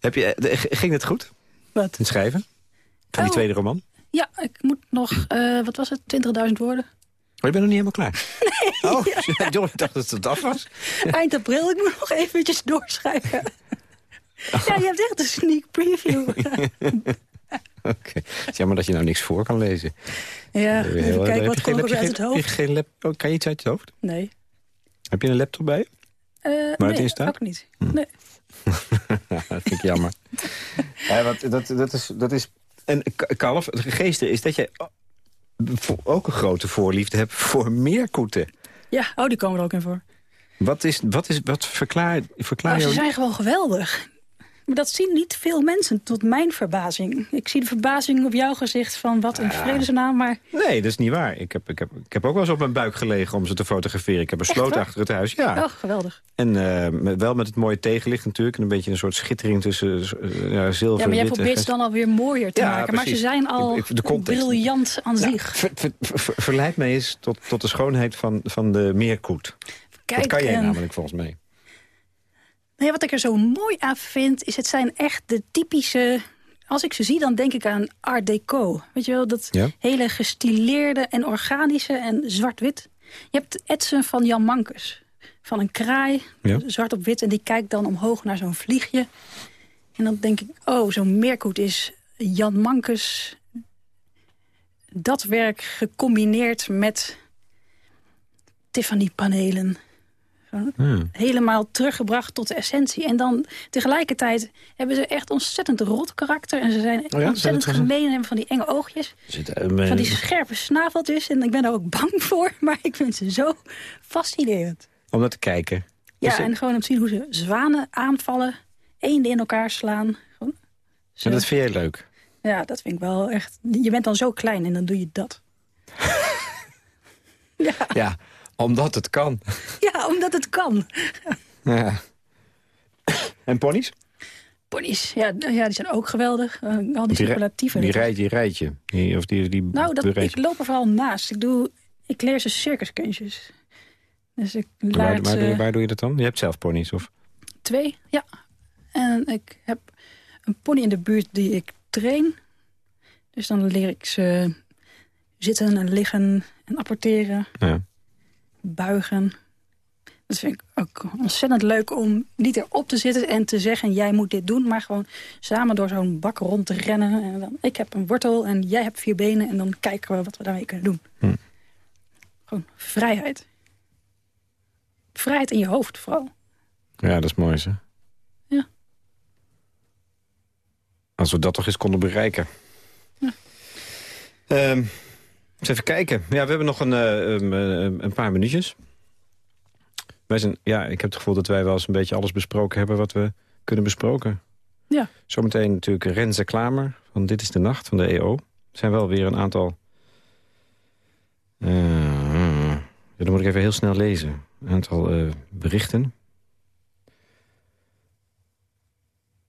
Heb je, eh, ging het goed? Wat? Het schrijven? Van die oh. tweede roman? Ja, ik moet nog, uh, wat was het, 20.000 woorden. Oh, je bent nog niet helemaal klaar? Nee. Oh, ja. ik dacht dat het af was. Eind april, ik moet nog eventjes doorschrijven. Ja, je hebt echt een sneak preview. Oké. Het is jammer dat je nou niks voor kan lezen. Ja, even kijken, wat komt er uit het hoofd? Geen lap oh, kan je iets uit je hoofd? Nee. Heb je een laptop bij je? Uh, Waar nee, het in staat? ook niet. Hm. Nee. dat vind ik jammer. ja, wat, dat, dat, is, dat is... En Kalf, het geeste is dat je ook een grote voorliefde hebt voor meerkoeten. Ja, oh, die komen er ook in voor. Wat, is, wat, is, wat verklaar, verklaar oh, Ze zijn gewoon geweldig. Maar dat zien niet veel mensen, tot mijn verbazing. Ik zie de verbazing op jouw gezicht van wat een vredesnaam, maar... Nee, dat is niet waar. Ik heb, ik, heb, ik heb ook wel eens op mijn buik gelegen om ze te fotograferen. Ik heb een sloot achter het huis, ja. Oh, geweldig. En uh, wel met het mooie tegenlicht natuurlijk. En een beetje een soort schittering tussen uh, ja, zilver Ja, maar jij probeert ze dan alweer mooier te maken. Maar ze zijn al briljant aan zich. Ver, ver, ver, verleid mij eens tot, tot de schoonheid van, van de meerkoet. Kijk, dat kan jij namelijk volgens mij. Nee, wat ik er zo mooi aan vind, is het zijn echt de typische... Als ik ze zie, dan denk ik aan Art Deco. Weet je wel, dat hele gestileerde en organische en zwart-wit. Je hebt etsen van Jan Mankes. Van een kraai, zwart op wit. En die kijkt dan omhoog naar zo'n vliegje. En dan denk ik, oh, zo'n meerkoet is Jan Mankes... dat werk gecombineerd met Tiffany-panelen Hmm. Helemaal teruggebracht tot de essentie. En dan tegelijkertijd hebben ze echt ontzettend rot karakter. En ze zijn oh ontzettend gemeen en hebben van die enge oogjes. Uh, van die scherpe snaveltjes. En ik ben daar ook bang voor. Maar ik vind ze zo fascinerend. Om naar te kijken. Ja, en gewoon om te zien hoe ze zwanen aanvallen. Eenden in elkaar slaan. Gewoon, en dat vind je leuk? Ja, dat vind ik wel echt. Je bent dan zo klein en dan doe je dat. ja. ja omdat het kan. Ja, omdat het kan. Ja. En ponies? Ponies, ja, ja, die zijn ook geweldig. Uh, al die, superlatieven. Die rijdt die rijtje. Die, of die, die nou, dat, ik loop er vooral naast. Ik, doe, ik leer ze circuskunstjes. Dus ik waar, waar, doe, waar doe je dat dan? Je hebt zelf ponies, of? Twee, ja. En ik heb een pony in de buurt die ik train. Dus dan leer ik ze zitten en liggen en apporteren. Ja buigen. Dat vind ik ook ontzettend leuk om niet erop te zitten en te zeggen... jij moet dit doen, maar gewoon samen door zo'n bak rond te rennen. En dan, ik heb een wortel en jij hebt vier benen... en dan kijken we wat we daarmee kunnen doen. Hm. Gewoon vrijheid. Vrijheid in je hoofd vooral. Ja, dat is mooi, hè? Ja. Als we dat toch eens konden bereiken. Ja. Um, eens even kijken. Ja, we hebben nog een, uh, een paar minuutjes. Wij zijn, ja, ik heb het gevoel dat wij wel eens een beetje alles besproken hebben... wat we kunnen besproken. Ja. Zometeen natuurlijk Renze Klamer van Dit is de Nacht van de EO. Er zijn wel weer een aantal... Uh, ja, dan moet ik even heel snel lezen. Een aantal uh, berichten.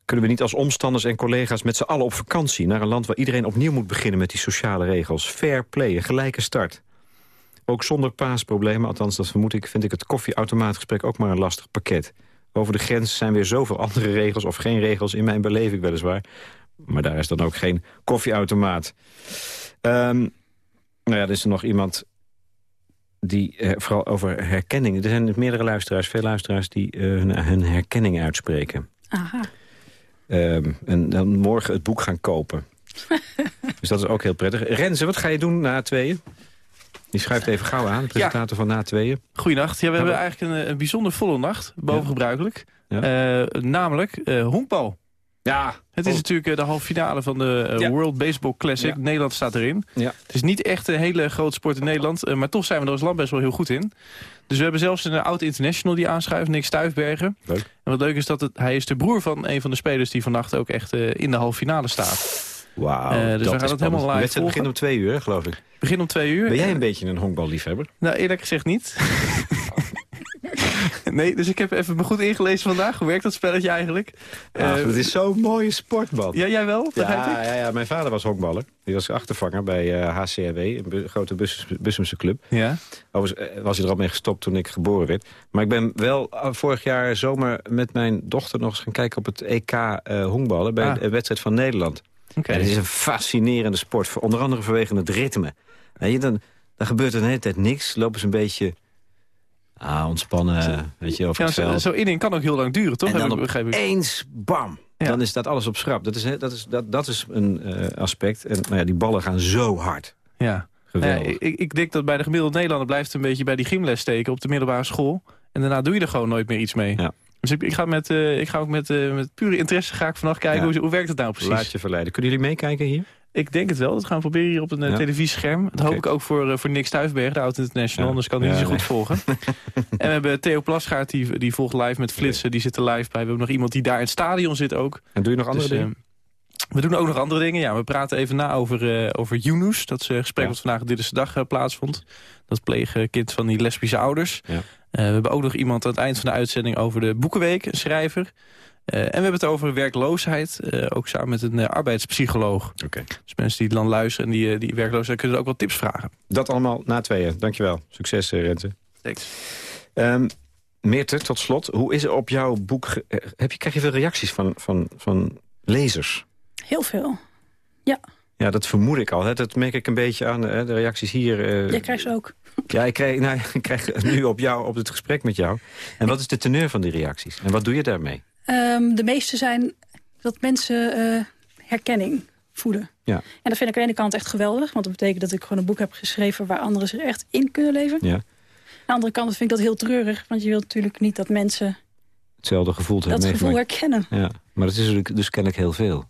Kunnen we niet als omstanders en collega's met z'n allen op vakantie... naar een land waar iedereen opnieuw moet beginnen met die sociale regels? Fair play, gelijke start. Ook zonder paasproblemen, althans dat vermoed ik... vind ik het koffieautomaatgesprek ook maar een lastig pakket. Over de grens zijn weer zoveel andere regels of geen regels... in mijn beleving weliswaar. Maar daar is dan ook geen koffieautomaat. Um, nou ja, er is er nog iemand die eh, vooral over herkenning... Er zijn meerdere luisteraars, veel luisteraars... die uh, hun, hun, herkenning uitspreken. Aha. Um, en dan morgen het boek gaan kopen. dus dat is ook heel prettig. Renze, wat ga je doen na tweeën? Die schuift even gauw aan, de presentator van na tweeën. Goeienacht. Ja, we hebben eigenlijk een, een bijzonder volle nacht, bovengebruikelijk. Ja. Uh, namelijk uh, honkbal. Ja. Het is natuurlijk uh, de halve finale van de ja. World Baseball Classic. Ja. Nederland staat erin. Ja. Het is niet echt een hele grote sport in Nederland. maar toch zijn we er als land best wel heel goed in. Dus we hebben zelfs een oud international die aanschuift, Nick Stuifbergen. Leuk. En wat leuk is dat het, hij is de broer van een van de spelers die vannacht ook echt in de halve finale staat. Wauw, uh, dus we gaan het helemaal live De wedstrijd begint om twee uur, geloof ik. Begin om twee uur. Ben jij een beetje een honkballiefhebber? Nou, eerlijk gezegd niet. nee, dus ik heb even me goed ingelezen vandaag. Hoe werkt dat spelletje eigenlijk? Ach, uh, het is zo'n mooie sport, man. Ja, jij wel? Ja, ja, ja, mijn vader was honkballer. Die was achtervanger bij uh, HCRW, een grote bus, Bussumse club. Ja. Overigens was hij er al mee gestopt toen ik geboren werd. Maar ik ben wel vorig jaar zomer met mijn dochter nog eens gaan kijken op het EK uh, honkballen... bij ah. de wedstrijd van Nederland. Okay. Het is een fascinerende sport, onder andere vanwege het ritme. Je, dan, dan gebeurt er de hele tijd niks, lopen ze een beetje... Ah, ontspannen, zo, weet je, over ja, het veld. Zo inning kan ook heel lang duren, toch? En dan opeens, bam, ja. dan is dat alles op schrap. Dat is, dat is, dat, dat is een uh, aspect. En nou ja, die ballen gaan zo hard. Ja. Geweldig. ik, ik denk dat bij de gemiddelde Nederlander blijft het een beetje bij die gymles steken op de middelbare school. En daarna doe je er gewoon nooit meer iets mee. Ja. Dus ik, ik, ga met, uh, ik ga ook met, uh, met pure interesse ga ik vannacht kijken ja. hoe, hoe werkt het nou precies. Laat je verleiden. Kunnen jullie meekijken hier? Ik denk het wel. Dat gaan we proberen hier op een ja. televisiescherm. Dat okay. hoop ik ook voor, uh, voor Nick Stuifberg, de oud-international. Ja. Anders kan hij niet zo goed volgen. en we hebben Theo Plasgaard, die, die volgt live met flitsen. Okay. Die zit er live bij. We hebben nog iemand die daar in het stadion zit ook. En doe je nog andere dus, dingen? We doen ook nog andere dingen. Ja, we praten even na over, uh, over Yunus. Dat is een gesprek wat vandaag dit is de dag plaatsvond. Dat pleegkind van die lesbische ouders. We hebben ook nog iemand aan het eind van de uitzending over de Boekenweek, een schrijver. Uh, en we hebben het over werkloosheid, uh, ook samen met een uh, arbeidspsycholoog. Okay. Dus mensen die dan luisteren en die, die werkloos zijn, kunnen ook wat tips vragen. Dat allemaal na tweeën. Dankjewel. Succes, Renze. Thanks. Um, Meerte, tot slot. Hoe is er op jouw boek... Heb je, krijg je veel reacties van, van, van lezers? Heel veel, ja. Ja, dat vermoed ik al. Hè. Dat merk ik een beetje aan hè, de reacties hier. Uh... Jij krijgt ze ook. Ja, ik krijg, nou, ik krijg nu op jou, op het gesprek met jou. En wat is de teneur van die reacties? En wat doe je daarmee? Um, de meeste zijn dat mensen uh, herkenning voelen. Ja. En dat vind ik aan de ene kant echt geweldig. Want dat betekent dat ik gewoon een boek heb geschreven... waar anderen zich echt in kunnen leven. Ja. Aan de andere kant vind ik dat heel treurig. Want je wilt natuurlijk niet dat mensen... Hetzelfde gevoel Dat gevoel herkennen. Ja. Maar dat is dus kennelijk heel veel.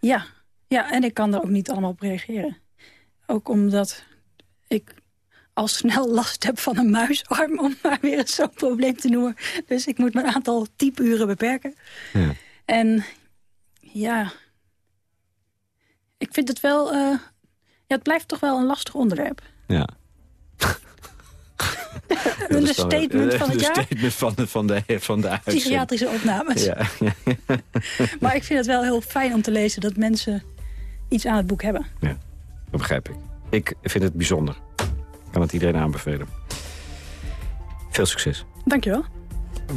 Ja. ja, en ik kan er ook niet allemaal op reageren. Ook omdat ik al snel last heb van een muisarm... om maar weer zo'n probleem te noemen. Dus ik moet mijn aantal typeuren beperken. Ja. En ja... Ik vind het wel... Uh, ja, het blijft toch wel een lastig onderwerp. Ja. een statement van het jaar. Een statement van de, van de, van de Psychiatrische opnames. Ja. maar ik vind het wel heel fijn om te lezen dat mensen iets aan het boek hebben. Ja, dat begrijp ik. Ik vind het bijzonder. Kan het iedereen aanbevelen. Veel succes. Dankjewel.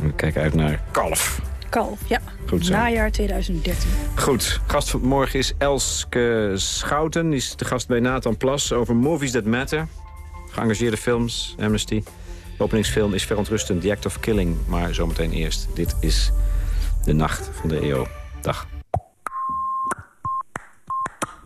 We kijken uit naar Kalf. Kalf, ja. Goed zo. Najaar 2013. Goed. Gast van morgen is Elske Schouten. Die is de gast bij Nathan Plas over Movies That Matter. Geëngageerde films, Amnesty. De openingsfilm is verontrustend, The Act of Killing. Maar zometeen eerst. Dit is de nacht van de EO. Dag.